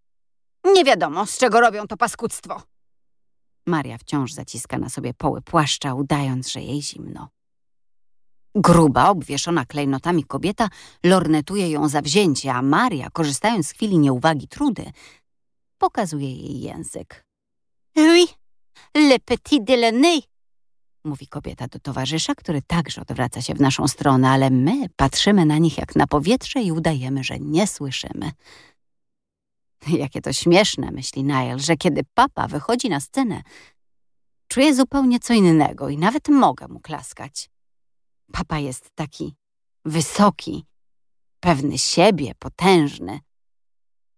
Nie wiadomo, z czego robią to paskudztwo. Maria wciąż zaciska na sobie poły płaszcza, udając, że jej zimno. Gruba, obwieszona klejnotami kobieta lornetuje ją zawzięcie, a Maria, korzystając z chwili nieuwagi Trudy, pokazuje jej język. Oui, le petit Delaney, mówi kobieta do towarzysza, który także odwraca się w naszą stronę, ale my patrzymy na nich jak na powietrze i udajemy, że nie słyszymy. Jakie to śmieszne, myśli Niall, że kiedy papa wychodzi na scenę, czuję zupełnie co innego i nawet mogę mu klaskać. Papa jest taki wysoki, pewny siebie, potężny.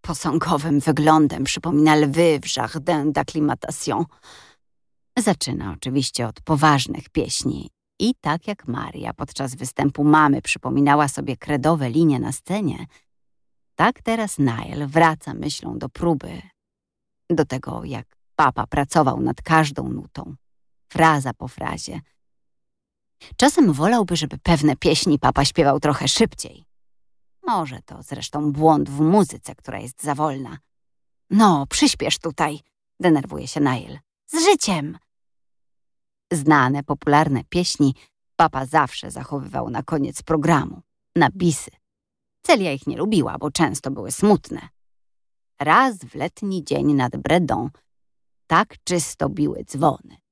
Posągowym wyglądem przypomina lwy w jardin d'acclimatation. Zaczyna oczywiście od poważnych pieśni i tak jak Maria podczas występu mamy przypominała sobie kredowe linie na scenie, tak teraz Niall wraca myślą do próby, do tego jak papa pracował nad każdą nutą, fraza po frazie. Czasem wolałby, żeby pewne pieśni papa śpiewał trochę szybciej. Może to zresztą błąd w muzyce, która jest za wolna. No, przyspiesz tutaj, denerwuje się Niall. Z życiem! Znane, popularne pieśni papa zawsze zachowywał na koniec programu, na bisy. Celia ich nie lubiła, bo często były smutne. Raz w letni dzień nad Bredą tak czysto biły dzwony.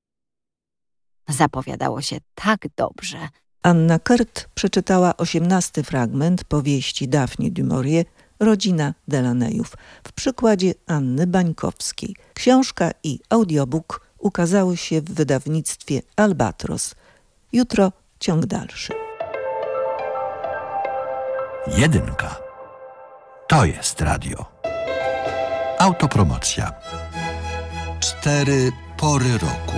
Zapowiadało się tak dobrze. Anna Kert przeczytała osiemnasty fragment powieści Daphne du Maurier Rodzina Delaneyów w przykładzie Anny Bańkowskiej. Książka i audiobook ukazały się w wydawnictwie Albatros. Jutro ciąg dalszy. Jedynka. To jest radio. Autopromocja. Cztery pory roku.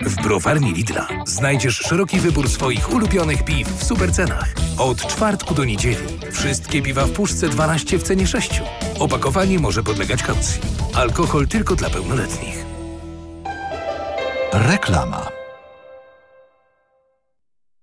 W browarni Lidla znajdziesz szeroki wybór swoich ulubionych piw w supercenach. Od czwartku do niedzieli wszystkie piwa w puszce 12 w cenie 6. Opakowanie może podlegać kaucji. Alkohol tylko dla pełnoletnich. Reklama.